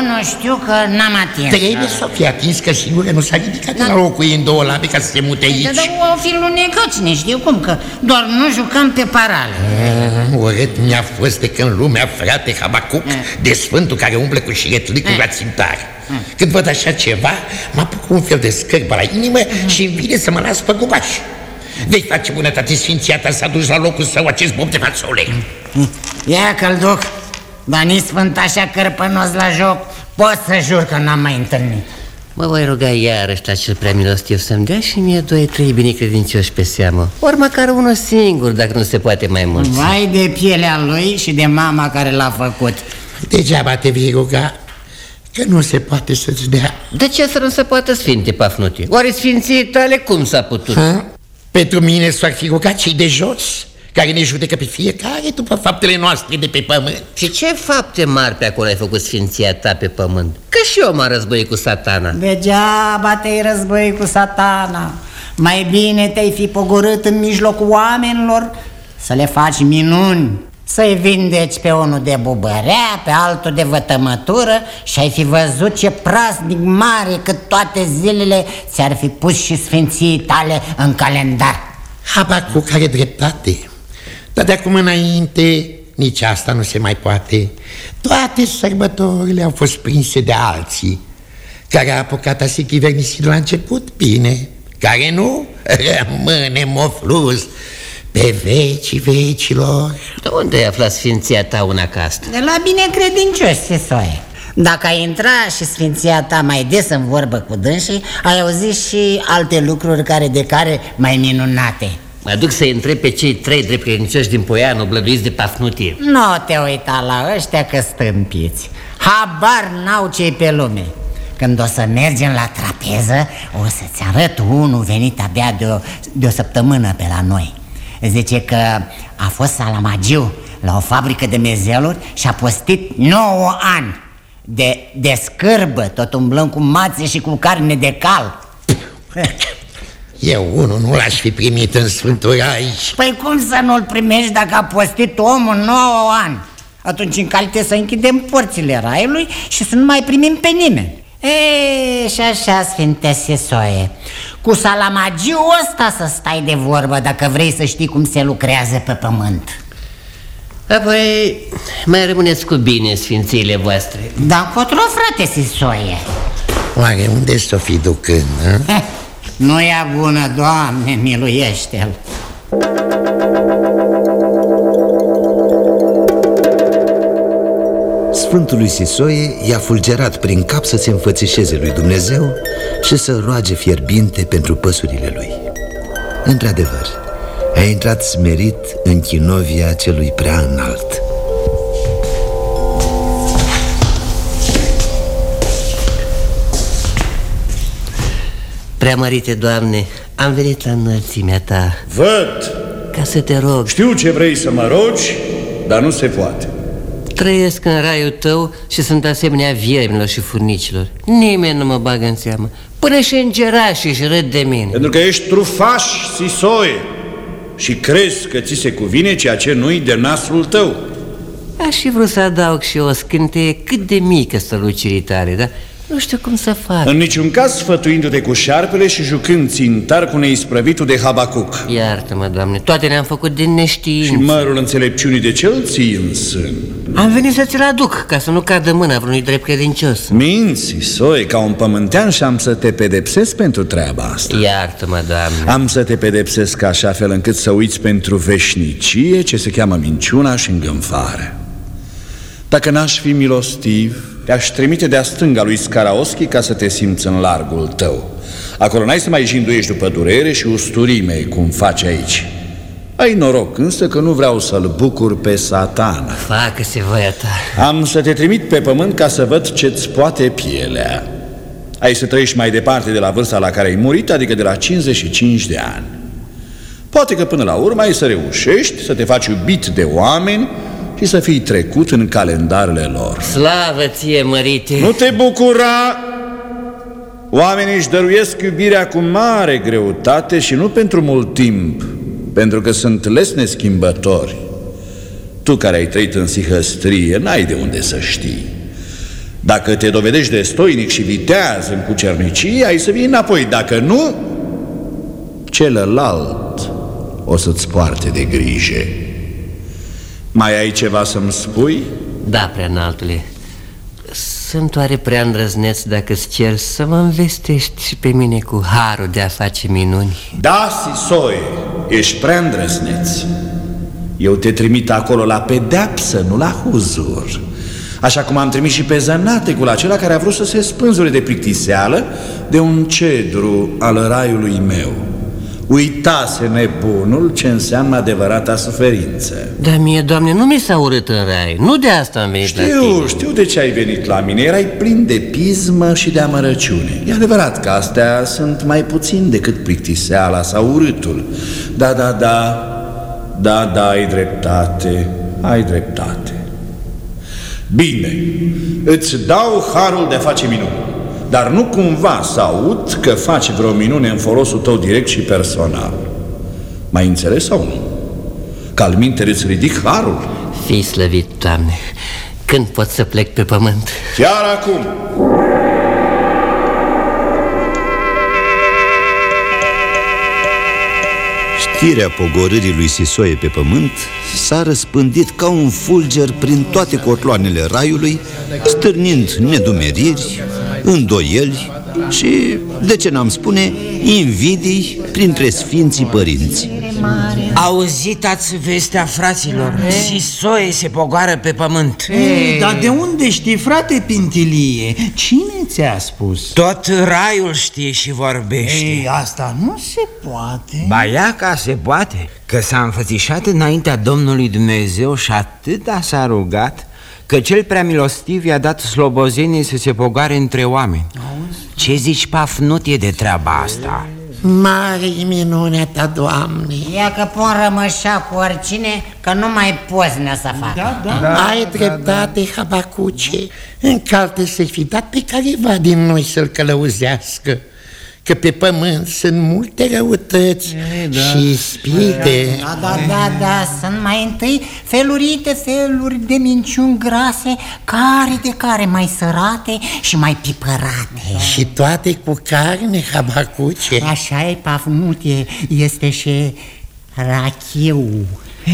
nu știu că n-am atins. Trebuie să fie atins că singură nu s-a ridicat la locul ei în două labe ca să se mute aici. Da, dar o fi lunecați, ne știu cum, că doar nu jucăm pe parale Ah, Urât mi-a fost de când lumea, frate Habacuc De sfântul care umblă cu șiretlicul la țintar Când văd așa ceva, mă apuc un fel de scârbă la inimă Și îmi vine să mă las pe gubaș Vei face bunătate sfinția ta să aduci la locul său acest bob de fasole Ia că-l duc Dar nici sfânt așa cărpănos la joc. Pot să jur că n-am mai întâlnit. Mă voi ruga iarăși la cel prea milostiv să-mi dea și mie doi, trei binecredincioși pe seamă. Ori măcar unul singur, dacă nu se poate mai mult. Vai de pielea lui și de mama care l-a făcut. Degeaba te vei ruga Că nu se poate să-ți dea. De ce să nu se poată, Sfinte Pafnutie? Oare sfinții tale cum s-a putut? ha? Pentru mine s-ar fi rugat cei de jos Care ne judecă pe fiecare după faptele noastre de pe pământ. Și ce fapte mari pe acolo ai făcut sfinția ta pe pământ? Că și eu m-am războit cu satana. Degeaba te-ai război cu satana. Mai bine te-ai fi pogorât în mijlocul oamenilor Să le faci minuni Să-i vindeci pe unul de bubărea, pe altul de vătămătură Și ai fi văzut ce praznic mare cât toate zilele Ți-ar fi pus și sfinții tale în calendar. Habacu care dreptate. Dar de acum înainte nici asta nu se mai poate. Toate sărbătorile au fost prinse de alții Care a apucat a se chivernisi de la început, bine Care nu, *laughs* rămâne mofluz pe vecii vecilor. De unde ai aflat sfinția ta una ca asta? De la binecredincioși, Sisoie Dacă ai intra și sfinția ta mai des în vorbă cu dânsii Ai auzit și alte lucruri care de care mai minunate. Mă duc să întreb pe cei trei drept credincioși din Poianu, blăduiți de Pafnutie. Nu te uita la ăștia că stâmpiți. Habar n-au cei pe lume. Când o să mergem la trapeză, o să-ți arăt unul venit abia de o, de o săptămână pe la noi Zice că a fost salamagiu la o fabrică de mezeluri și a postit 9 ani de, de scârbă, tot umblând cu mațe și cu carne de cal. *laughs* Eu unul nu l-aș fi primit în Sfântul aici. Păi cum să nu-l primești dacă a postit omul 9 ani? Atunci în calitate să închidem porțile raiului și să nu mai primim pe nimeni. E, și așa, Sfinte Sesoie Cu salamagiu ăsta să stai de vorbă dacă vrei să știi cum se lucrează pe pământ. Apoi mai rămâneți cu bine sfințiile voastre. Dar încotro, frate Sesoie Oare unde s-o fi ducând, a? *laughs* Nu e bună, Doamne, miluiește-l Sfântului Sisoie i-a fulgerat prin cap să se înfățișeze lui Dumnezeu și să roage fierbinte pentru păsurile lui. Într-adevăr, a intrat smerit în chinovia celui prea înalt. Preamărite, Doamne, am venit la înălțimea Ta Văd Ca să te rog Știu ce vrei să mă rogi, dar nu se poate Trăiesc în raiul tău și sunt asemenea viermilor și furnicilor. Nimeni nu mă bagă în seamă. Până și îngerașii își râd de mine. Pentru că ești trufaș, Sisoie Și crezi că ți se cuvine ceea ce nu-i de nasul tău. Aș fi vrut să adaug și o scânteie cât de mică strălucirii tale, dar nu știu cum să fac. În niciun caz sfătuindu-te cu șarpele și jucând țintar cu neisprăvitul de Habacuc. Iartă-mă, Doamne, toate ne-am făcut din neștiință. Și mărul înțelepciunii de cel ții în sân. Am venit să ți-l aduc, ca să nu cadă mâna vreunui drept credincios. Minți, soi, ca un pământean și am să te pedepsesc pentru treaba asta. Iartă-mă, Doamne. Am să te pedepsesc așa fel încât să uiți pentru veșnicie ce se cheamă minciuna și îngânfare. Dacă n-aș fi milostiv, te-aș trimite de-a stânga lui Scaraoschi ca să te simți în largul tău. Acolo n-ai să mai jinduiești după durere și usturime, cum faci aici. Ai noroc însă că nu vreau să-l bucur pe satana. Facă-se voia ta. Am să te trimit pe pământ ca să văd ce-ți poate pielea. Ai să trăiești mai departe de la vârsta la care ai murit, adică de la 55 de ani. Poate că până la urmă ai să reușești să te faci iubit de oameni și să fii trecut în calendarele lor. Slavă ție, mărite! Nu te bucura! Oamenii își dăruiesc iubirea cu mare greutate și nu pentru mult timp, pentru că sunt lesne schimbători. Tu care ai trăit în sihăstrie, n-ai de unde să știi. Dacă te dovedești de stoinic și viteaz în cucernicie, ai să vii înapoi. Dacă nu, celălalt o să-ți poarte de grijă. Mai ai ceva să-mi spui? Da, prea înaltule Sunt oare prea îndrăzneț dacă-ți cer să mă învestești și pe mine cu harul de a face minuni? Da, Sisoie, ești prea îndrăzneț Eu te trimit acolo la pedeapsă, nu la huzur Așa cum am trimis și pe zănatecul acela care a vrut să se spânzure de plictiseală de un cedru al raiului meu. Uitase nebunul ce înseamnă adevărata suferință. Dar mie, doamne, nu mi s-a urât în rai. Nu de asta am venit la Știu, tine. știu de ce ai venit la mine. Erai plin de pismă și de amărăciune. E adevărat că astea sunt mai puțin decât plictiseala sau urâtul. Da, da, da, da, da, ai dreptate, ai dreptate. Bine, îți dau harul de a face minuni. Dar nu cumva să aud că faci vreo minune în folosul tău direct și personal. Mai înțeles sau nu? Că al minte îți ridic harul? Fii slăvit, Doamne. Când pot să plec pe pământ? Chiar acum! Știrea pogorârii lui Sisoie pe pământ s-a răspândit ca un fulger prin toate cotloanele raiului, stârnind nedumeriri, îndoieli și, de ce n-am spune, invidii printre sfinții părinți. Auzit ați vestea fraților Sisoie se pogoară pe pământ Ei, dar de unde știi, frate Pintilie? Cine ți-a spus? Tot raiul știe și vorbește Ei, asta nu se poate Ba ia ca se poate Că s-a înfățișat înaintea Domnului Dumnezeu și atâta s-a rugat Că cel prea milostiv i-a dat slobozenie să se pogoare între oameni. Ce zici, Pafnutie, de treaba asta? Mare minunea ta, Doamne. Ia că pun rămășa cu oricine Că nu mai poți ne să facă da, da, da. Ai dreptate, Habacuce. Încaltă să-i fi dat pe careva din noi să-l călăuzească Că pe pământ sunt multe răutăți da. și ispite Da, da, da, da, sunt mai întâi felurite feluri de minciuni grase Care de care mai sărate și mai pipărate. Și toate cu carne, Habacuce. Așa e, Pafnutie, este și rachiu E,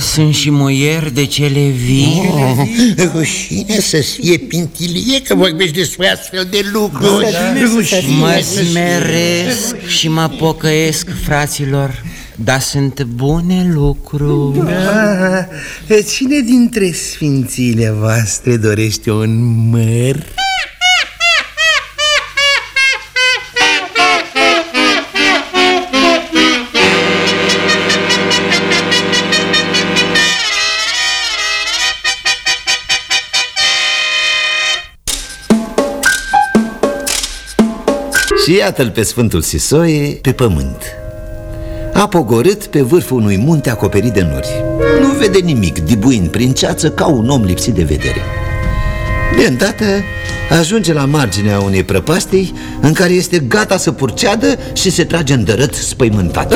sunt și muieri de cele vii oh, Rușine să-ți fie pintilie că vorbești despre astfel de lucruri Rușine Mă să-ți fie. smeresc și mă pocăiesc, fraților Dar sunt bune lucruri Da, cine dintre sfințiile voastre dorește un măr? Și iată-l pe Sfântul Sisoie pe pământ. A pogorât pe vârful unui munte acoperit de nori. Nu vede nimic, dibuind prin ceață ca un om lipsit de vedere. De îndată ajunge la marginea unei prăpastii În care este gata să purceadă și se trage în dărât spăimântat.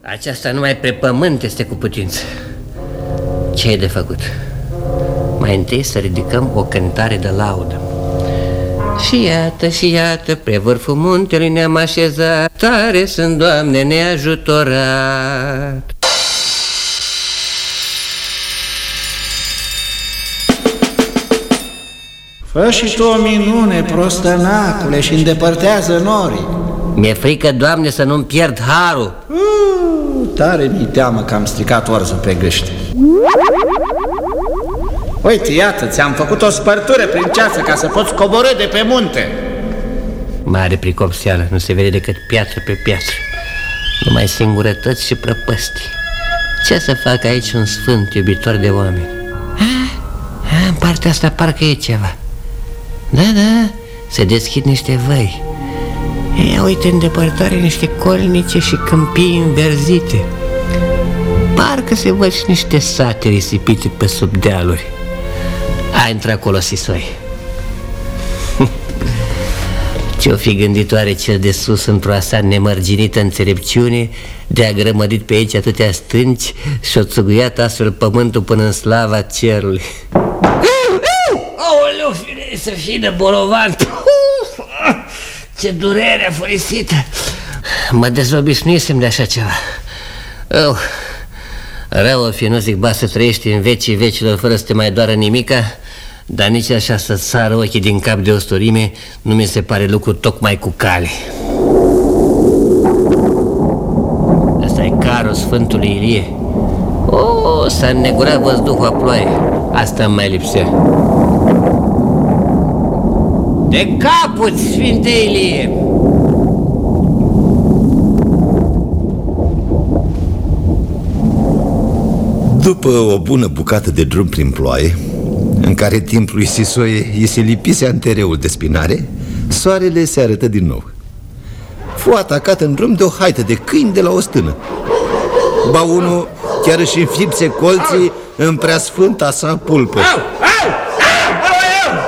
Aceasta numai pe pământ este cu putință. Ce e de făcut? Mai întâi să ridicăm o cântare de laudă Și iată, și iată, pe vârful muntelui ne-am așezat. Tare sunt, Doamne, neajutorat. Fă și tu o minune, prostănacule, și îndepărtează norii. Mi-e frică, Doamne, să nu-mi pierd harul. Uh, Tare mi teamă că am stricat orzul pe gâște Uite, iată, ți-am făcut o spărtură prin ceață ca să poți coborâ de pe munte. Mare pricopseală, nu se vede decât piatră pe piatră. Numai singurătăți și prăpăstii. Ce să fac aici un sfânt iubitor de oameni? Ah, ah, în partea asta parcă e ceva. Da, da, se deschid niște văi. Ia uite în depărtare niște colnice și câmpii înverzite. Parcă se văd și niște sate risipite pe sub dealuri A intrat acolo, Sisoi. *laughs* Ce-o fi gânditoare cel de sus într-o asa nemărginită înțelepciune De a grămădit pe aici atâtea stânci Și-o țuguiat astfel pământul până în slava cerului? *laughs* Aoleu, fire, să fie de bolovan. *laughs* Ce durere furisită Mă dezobișnuisem de așa ceva. Oh, Rău o fi, nu zic, ba să trăiești în vecii vecilor fără să te mai doară nimica dar nici așa să sară ochii din cap de ostorime Nu mi se pare lucru tocmai cu cale Asta e carul Sfântului Ilie O, s-a înnegurat văzduhul a ploaie Asta îmi mai lipsea. De caput, Sfinte Ilie! După o bună bucată de drum prin ploaie În care timpul lui Sisoie îi se lipise antereul de spinare Soarele se arătă din nou Fu atacat în drum de o haită de câini de la o stână Ba unul chiar își înfipse colții în preasfânta sa pulpă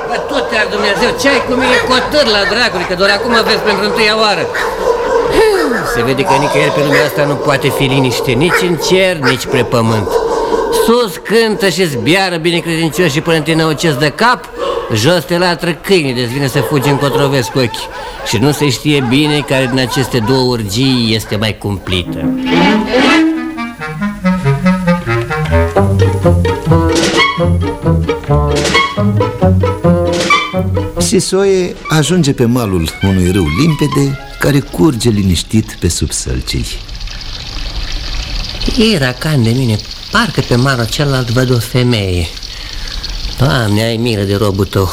Bă, tot te Dumnezeu, ce ai cu mine cotăr la dracului, că doar acum vezi pentru întâia oară. Se vede că nicăieri pe lumea asta nu poate fi liniște, nici în cer, nici pe pământ. Sus cântă și zbiară binecredincioși și până tine ocesc de cap, jos te latră câinii, deci vine să fugi încotro vezi cu ochii. Și nu se știe bine care din aceste două urgii este mai cumplită. Sisoie ajunge pe malul unui râu limpede Care curge liniștit pe sub sălcii Era can de mine, parcă pe malul celălalt văd o femeie. Doamne, ai milă de robul tău.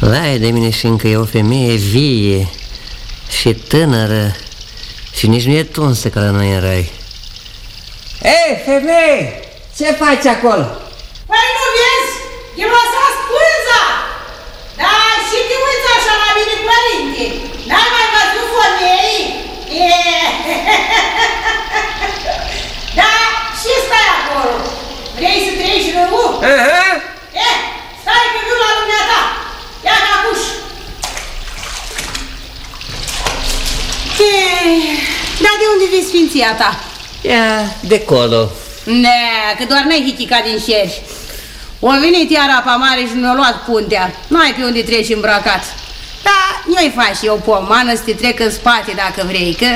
Vai de mine și încă e o femeie vie și tânără și nici nu e tunsă ca la noi în rai. Ei, femeie, ce faci acolo? Păi nu vezi? E lăsat pânza! Da, și te uiți așa la mine, părinte. N-ai mai văzut femei? E... Da, și stai acolo. Vrei să treci râul? Aha. E, stai că viu la lumea ta. Ia capuș. Dar de unde vii sfinția ta? Ia, de colo. Ne, că doar n-ai hichicat din șerși. O venit iar apa mare și mi-a luat puntea. N-ai pe unde treci îmbrăcat. Da, nu-i faci eu pomană să te trec în spate dacă vrei, că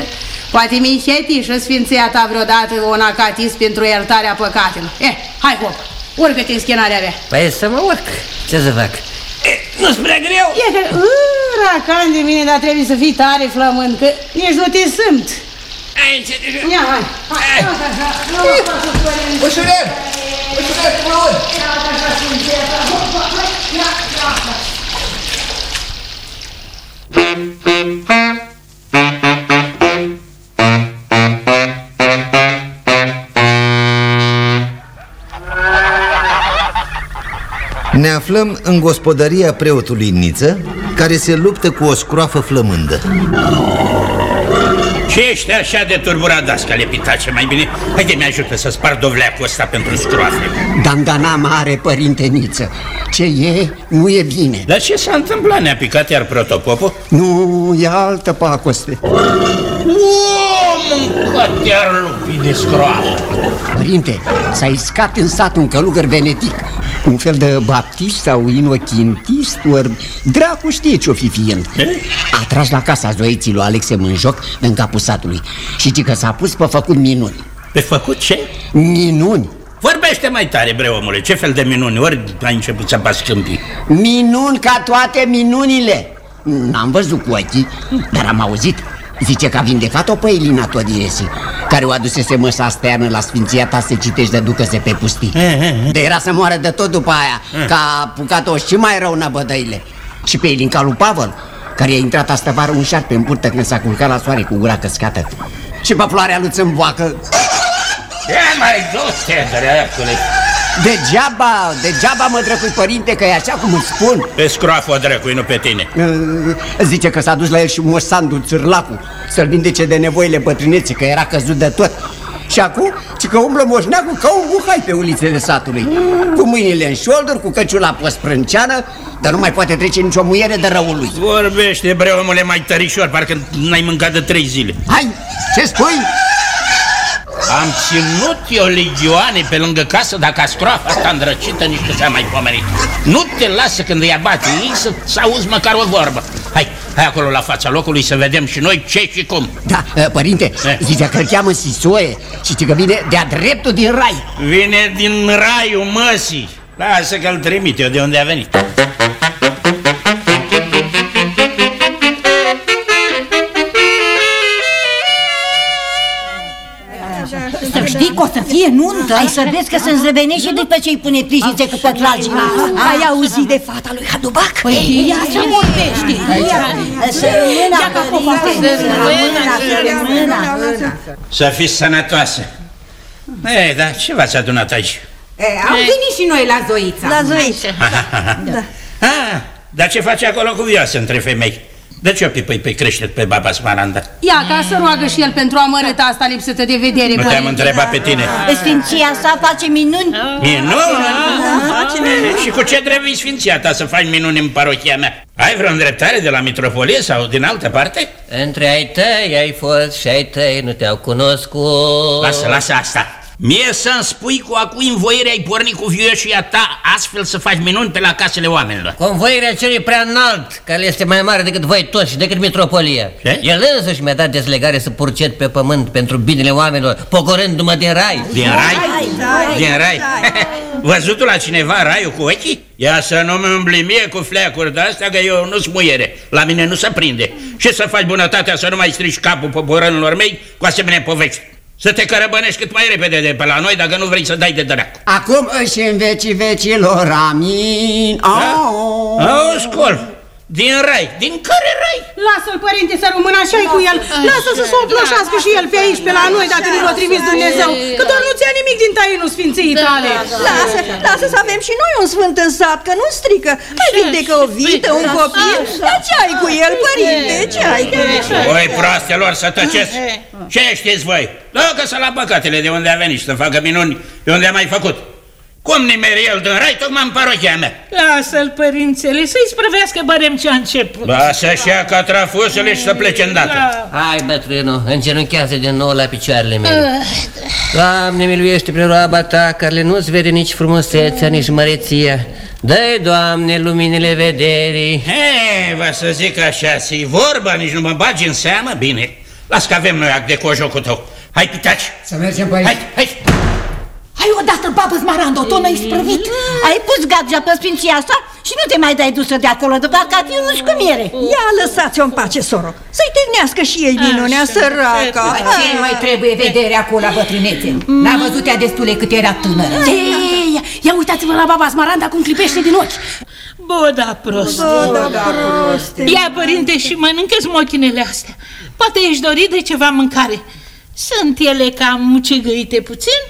poate mi și sfinția ta vreodată un acatis pentru iertarea păcatelor. Eh, hai hop, urcă-te în schenarea mea. Păi să mă urc, ce să fac? Nu-ți prea greu? E că, racan de mine, dar trebuie să fii tare flămând, că nici nu te sunt. Aici, Ia, hai, hai, hai, hai, hai, nu mă fac să părinte. Ușurel, ușurel, cum auzi? Ia, așa, aflăm în gospodăria preotului Niță Care se luptă cu o scroafă flămândă Ce ești așa de turburat, dascale pitace? Mai bine, haide mi ajută să spar dovleacul ăsta pentru scroafe Dandana mare, părinte Niță Ce e, nu e bine Dar ce s-a întâmplat? Ne-a picat iar protopopul? Nu, e altă pacoste O, mâncat iar lupii de scroafă Părinte, s-a iscat în sat un călugăr venetic. Un fel de baptist sau inochintist Ori dracu știe ce-o fi fiind. A tras la casa zoiții lui Alexe Mânjoc În capul satului. Și ci că s-a pus pe făcut minuni. Pe făcut ce? Minuni. Vorbește mai tare, bre omule, ce fel de minuni? Ori ai început să bați câmpii? Minuni ca toate minunile. N-am văzut cu ochii, dar am auzit Zice că a vindecat-o pe Elina Todiresi Care o adusese măsa stearnă la sfinția ta să citești de ducă-se pe pustii. De era să moară de tot după aia Că a apucat-o și mai rău năbădăile. Și pe Elinca lui Pavel Care i-a intrat astă vară un șarpe în burtă când s-a culcat la soare cu gura căscată. Și pe floarea lui Țâmboacă. Ce mai dus-te, dreptule? Degeaba, degeaba mă drăcui părinte că e așa cum îți spun. Pe scroafă, drăcui, nu pe tine. Zice că s-a dus la el și Moș Sanduț Țârlacu Să-l vindece de nevoile bătrâneții, că era căzut de tot. Și acum, ci că umblă moșneacul ca un buhai pe ulițele satului. Cu mâinile în șolduri, cu căciula pe sprânceană Dar nu mai poate trece nicio muiere de răul lui. Vorbește, bre omule, mai tărișor, parcă n-ai mâncat de trei zile. Hai, ce spui? Am ținut eu legioane pe lângă casă Dacă scroafa asta îndrăcită nici nu s-a mai pomenit. Nu te lasă când îi abate ei să, să auzi măcar o vorbă. Hai, hai acolo la fața locului să vedem și noi ce și cum. Da, părinte, zicea că îl cheamă Sisoie Și că vine de-a dreptul din rai. Vine din raiul măsii. Lasă că-l trimit eu de unde a venit fie fie nuntă. Ai să vezi că se înzăvenește după ce îi pune plișițe cu pătragii. Ai auzit de fata lui Hadubac? Păi, ia să vorbești. Să rămână, să rămână. Să fiți sănătoasă. Ei, dar ce v-ați adunat aici? E, am venit și noi la Zoița. La Zoița. *laughs* Da. Ah, dar ce face acolo cu vioasă între femei? De ce o pipăi pe creștet pe baba Smaranda? Ia, ca să roagă și el pentru amărâta asta lipsătă de vedere. Nu te-am părinte. întrebat pe tine. Sfinția sa face minuni. Minuni? Și cu ce drept vii sfinția ta să faci minuni în parochia mea? Ai vreo îndreptare de la mitropolie sau din altă parte? Între ai tăi ai fost și ai tăi nu te-au cunoscut Lasă, lasă asta. Mie să-mi spui cu a cui învoire ai pornit cu vioșia ta astfel să faci minuni pe la casele oamenilor. Convoirea celui prea înalt, care este mai mare decât voi toți și decât mitropolia. Ce? El însuși mi-a dat dezlegare să purcet pe pământ pentru binele oamenilor, pogorându-mă din rai. Din rai? Din rai? *laughs* Văzut la cineva raiul cu ochii? Ia să nu-mi umbli mie cu fleacuri de astea, că eu nu-s muiere. La mine nu se prinde. Și să faci bunătatea să nu mai strici capul poporănilor mei cu asemenea povești. Să te cărăbănești cât mai repede de pe la noi dacă nu vrei să dai de dracu. Acum și în vecii vecilor, amin. Oh. Auzi, Colf, din rai. Din care rai? Lasă-l, părinte, să rămână așa cu el. Lasă să se oploșească și el pe aici, pe la noi, dacă nu l-a trimis Dumnezeu. Că doar nu ți-a nimic din tainul sfinției tale. Lasă, lasă să avem și noi un sfânt în sat, că nu strică. Mai vindecă o vită, un copil. Dar ce ai cu el, părinte? Ce ai cu el? Voi proastelor să tăceți! Ce știți voi? Dacă să la păcatele de unde a venit și să facă minuni de unde a mai făcut. Cum nimeri el din rai tocmai în parochia mea? Lasă-l, părințele, să-i sprăvească barem ce a început. Ba să-și ia catrafusele și să plece îndată. Hai, bătrânul, îngenunchează din nou la picioarele mele. Doamne, miluiește prin roaba ta, care nu-ți vede nici frumusețea, nici măreția. Dă-i, Doamne, luminile vederii. He, vă să zic așa, să vorba, nici nu mă bagi în seamă? Bine, las că avem noi act de cojocul tău. Hai, pitaci! Să mergem, părinte. Hai, hai! Hai odată, babă Smarando, tot n-ai sprăvit. Ai pus gagea pe sfinția asta și nu te mai dai dusă de acolo, după ca fi nu cu miere. Ia lăsați-o în pace, soro. Să-i tehnească și ei minunea săraca. Ce mai trebuie vedere acolo la bătrânețe? N-a văzut ea destule cât era tânără. Ei, ia, ia uitați-vă la baba Smaranda cum clipește din ochi. Bă, da, prost. Bă, da, proste. Ia, părinte, și mănâncă smochinele astea. Poate ești dorit de ceva mâncare. Sunt ele cam mucigăite puțin,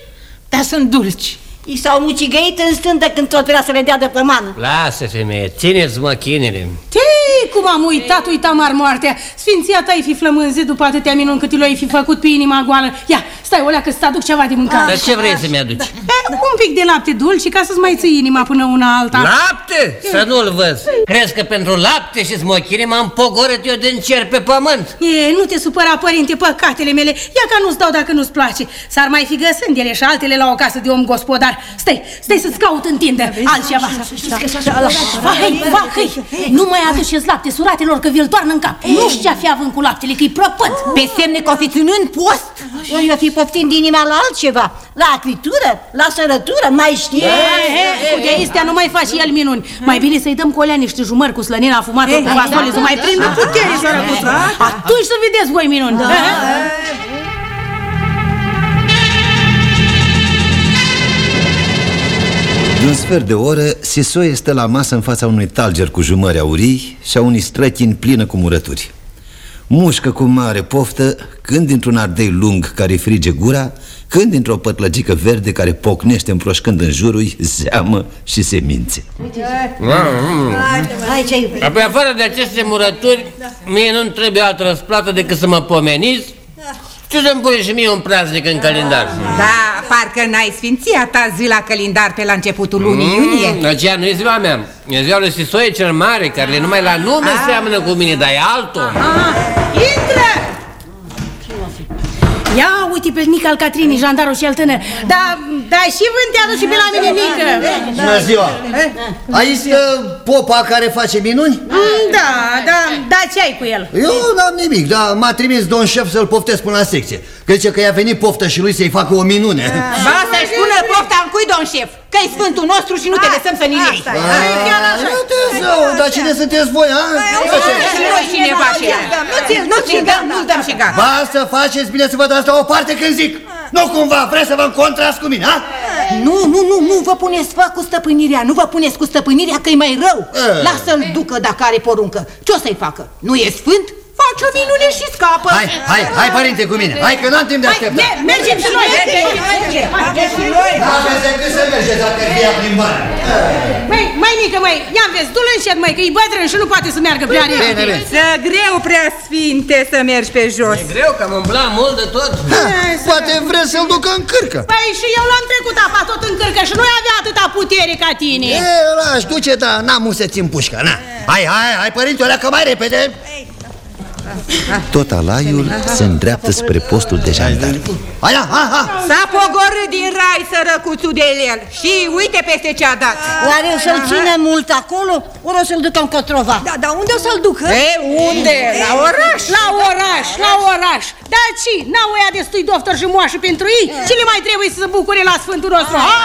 dar sunt dulci. I s-au mucigăit în stântă când tot vrea să le dea de pe mană. Lasă, femeie, țineți măchinile. Tei, cum am uitat, uitam ar moartea. Sfinția ta-i fi flămânzit după atâtea minuni cât l-ai fi făcut pe inima goală. Ia, stai, olea, că să-ți aduc ceva de mâncare. Dar ce vrei să-mi aduci? E, un pic de lapte dulci ca să-ți mai ții inima până una alta. Lapte? Să nu-l văz. Crezi că pentru lapte și smochine m-am pogorât eu din cer pe pământ? E, nu te supăra, părinte, păcatele mele. Ia ca nu-ți dau dacă nu-ți place. S-ar mai fi găsând ele și altele la o casă de om gospodar. Stai, stai să-ți caut în tindă altceva. Vai, vai, hai, nu mai aduceți lapte suratelor că vi-l toarnă în cap. Nu știu ce-a fi având cu laptele, că-i prăpăt. Pe semne că o fi ținând post. Eu i-o fi poftind inima la altceva. La acritură, la sărătură, mai știe. Cu de astea nu mai faci el minuni. Mai bine să-i dăm cu alea niște jumări cu slănina afumată cu vasole să mai prindă putere, sărăcuță. Atunci să vedeți voi minuni. De un sfert de oră, Sisoie stă la masă în fața unui talger cu jumări aurii și a unui străchin plină cu murături. Mușcă cu mare poftă, când dintr-un ardei lung care frige gura, când dintr-o pătlăgică verde care pocnește împroșcând în jurul zeamă și semințe. Hai, ce iubire. Apoi, afară de aceste murături, mie nu-mi trebuie altă răsplată decât să mă pomeniți și să-mi pui și mie un praznic în calendar. Da, parcă n-ai sfinția ta zi la calendar pe la începutul lunii iunie. Aceea nu e ziua mea, e ziua lui Sisoie cel Mare, care numai la nume seamănă cu mine, dar e altul. Intră! Ia uite pe Nica al Catrinii, jandarul cel tânăr. Da, da și vântează și pe la mine, Nică. Bună ziua! Aici stă popa care face minuni? Mm, Da, da, da, ce ai cu el? Eu n-am nimic, dar m-a trimis domn șef să-l poftesc până la secție. Că zice că i-a venit poftă și lui să-i facă o minune. Ba să-și pună pofta în cui, domn șef, că e sfântul nostru și nu te lăsăm să ne iei. Nu te zău, dar cine sunteți voi, a? Și noi cineva și el. Nu ți nu ți nu-l dăm și gata. Ba să faceți bine să vă dați la o parte când zic. Nu cumva vreți să vă încontrați cu mine, a? Nu, nu, nu, nu vă puneți fă cu stăpânirea, nu vă puneți cu stăpânirea că e mai rău. E. Lasă-l ducă dacă are poruncă. Ce o să-i facă? Nu e sfânt? Face o minune și scapă. Hai, hai, hai părinte cu mine, hai că n-am timp de așteptat. Me- mergem și noi! Mergem și noi! N-aveți decât să mergeți la târvia plimbare. Măi, mai mică, măi, ia vezi, du-l încet, măi, că e bătrân și nu poate să meargă prea repede. Să greu prea sfinte să mergi pe jos. E greu că am umblat mult de tot. Poate vreți să-l ducă în cârcă. Păi și eu l-am trecut apa tot în cârcă și nu avea atâta putere ca tine. E, lași, duce, dar n-am unde să țin pușca, na. Hai, hai, hai, părinte, o leacă mai repede. Tot alaiul se îndreaptă spre postul de jandarmi. Hai, hai, hai! S-a pogorât din rai sărăcuțul de el și uite peste ce a dat. Oare o să-l ține mult acolo? Ori o să-l ducă în Cotrova? Da, dar unde o să-l ducă? E, unde? La oraș? La oraș, la oraș. Dar ce? N-au ăia destui doctor și moașă pentru ei? Ce le mai trebuie să se bucure la Sfântul nostru? Ha?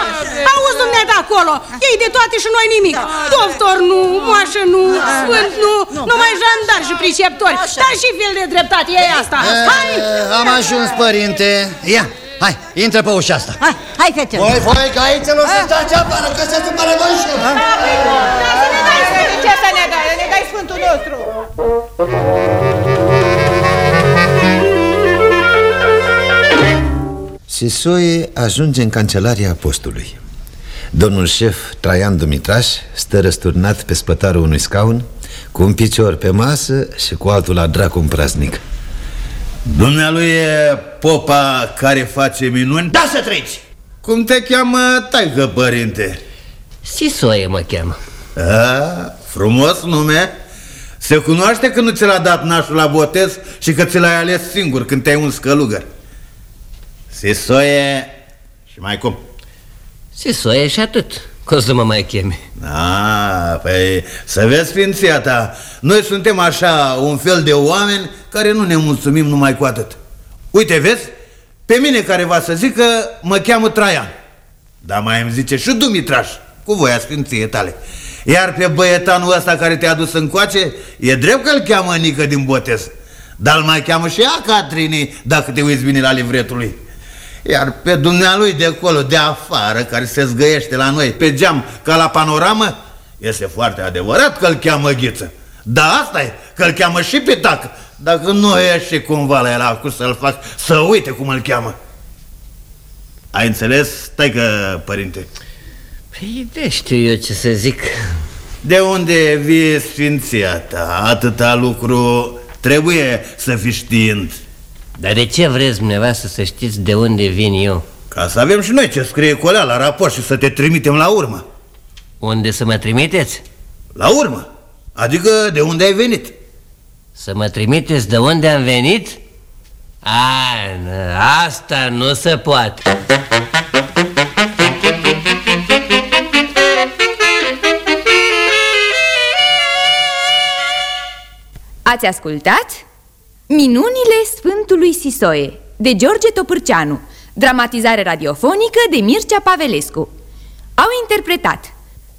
Auzi, dumneata acolo, ei de toate și noi nimic. Doctor nu, moașă nu, sfânt nu, numai jandar și priceptori. Dar și fel de dreptate e asta. Hai! E, Am ajuns, părinte. Ia, hai, intră pe ușa asta. Hai, hai, fete. Voi, voi, că aici nu se stați afară, că se supără voi și Ce să ne dai? Ne dai sfântul nostru. Sisoie ajunge în cancelaria apostului. Domnul șef Traian Dumitraș stă răsturnat pe spătarul unui scaun Cu un picior pe masă și cu altul la dracu în praznic Dumnealui e popa care face minuni? Da să treci! Cum te cheamă taică, părinte? Sisoie mă cheamă A, frumos nume Se cunoaște că nu ți l-a dat nașul la botez Și că ți l-ai ales singur când te-ai uns călugăr Sisoie și mai cum? Sisoie și atât Că o să mă mai cheme. A, păi să vezi sfinția ta Noi suntem așa un fel de oameni Care nu ne mulțumim numai cu atât. Uite, vezi? Pe mine care va să zic că mă cheamă Traian. Dar mai îmi zice și Dumitraș Cu voia sfinției tale. Iar pe băietanul ăsta care te-a dus încoace E drept că îl cheamă Nică din botez. Dar îl mai cheamă și ea Catrini Dacă te uiți bine la livretul lui iar pe dumnealui de acolo, de afară, care se zgăiește la noi pe geam ca la panoramă, este foarte adevărat că îl cheamă Ghiță. Da, asta e, că îl cheamă și pe tac. Dacă nu e și cumva la el acum să-l fac să uite cum îl cheamă. Ai înțeles? Stai că, părinte. Păi de știu eu ce să zic De unde vie sfinția ta? Atâta lucru trebuie să fii știind. Dar de ce vreți dumneavoastră să știți de unde vin eu? Ca să avem și noi ce scrie colea la raport și să te trimitem la urmă. Unde să mă trimiteți? La urmă. Adică de unde ai venit. Să mă trimiteți de unde am venit? A, nă, asta nu se poate Ați ascultat Minunile Sfântului Sisoie de George Topârceanu. Dramatizare radiofonică de Mircea Pavelescu. Au interpretat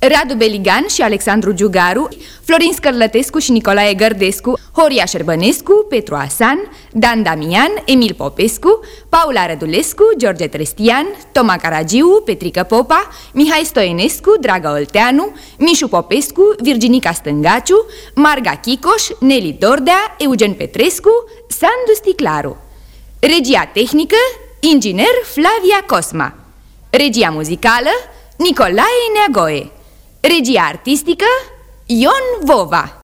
Radu Beligan și Alexandru Giugaru Florin Scărlătescu și Nicolae Gărdescu Horia Șerbănescu, Petru Asan Dan Damian, Emil Popescu Paula Rădulescu, George Trestian Toma Caragiu, Petrică Popa Mihai Stoenescu, Draga Olteanu Mișu Popescu, Virginica Stângaciu Marga Chicoș, Neli Dordea Eugen Petrescu, Sandu Sticlaru. Regia tehnică, inginer Flavia Cosma. Regia muzicală, Nicolae Neagoe Regia artistică, Ion Vova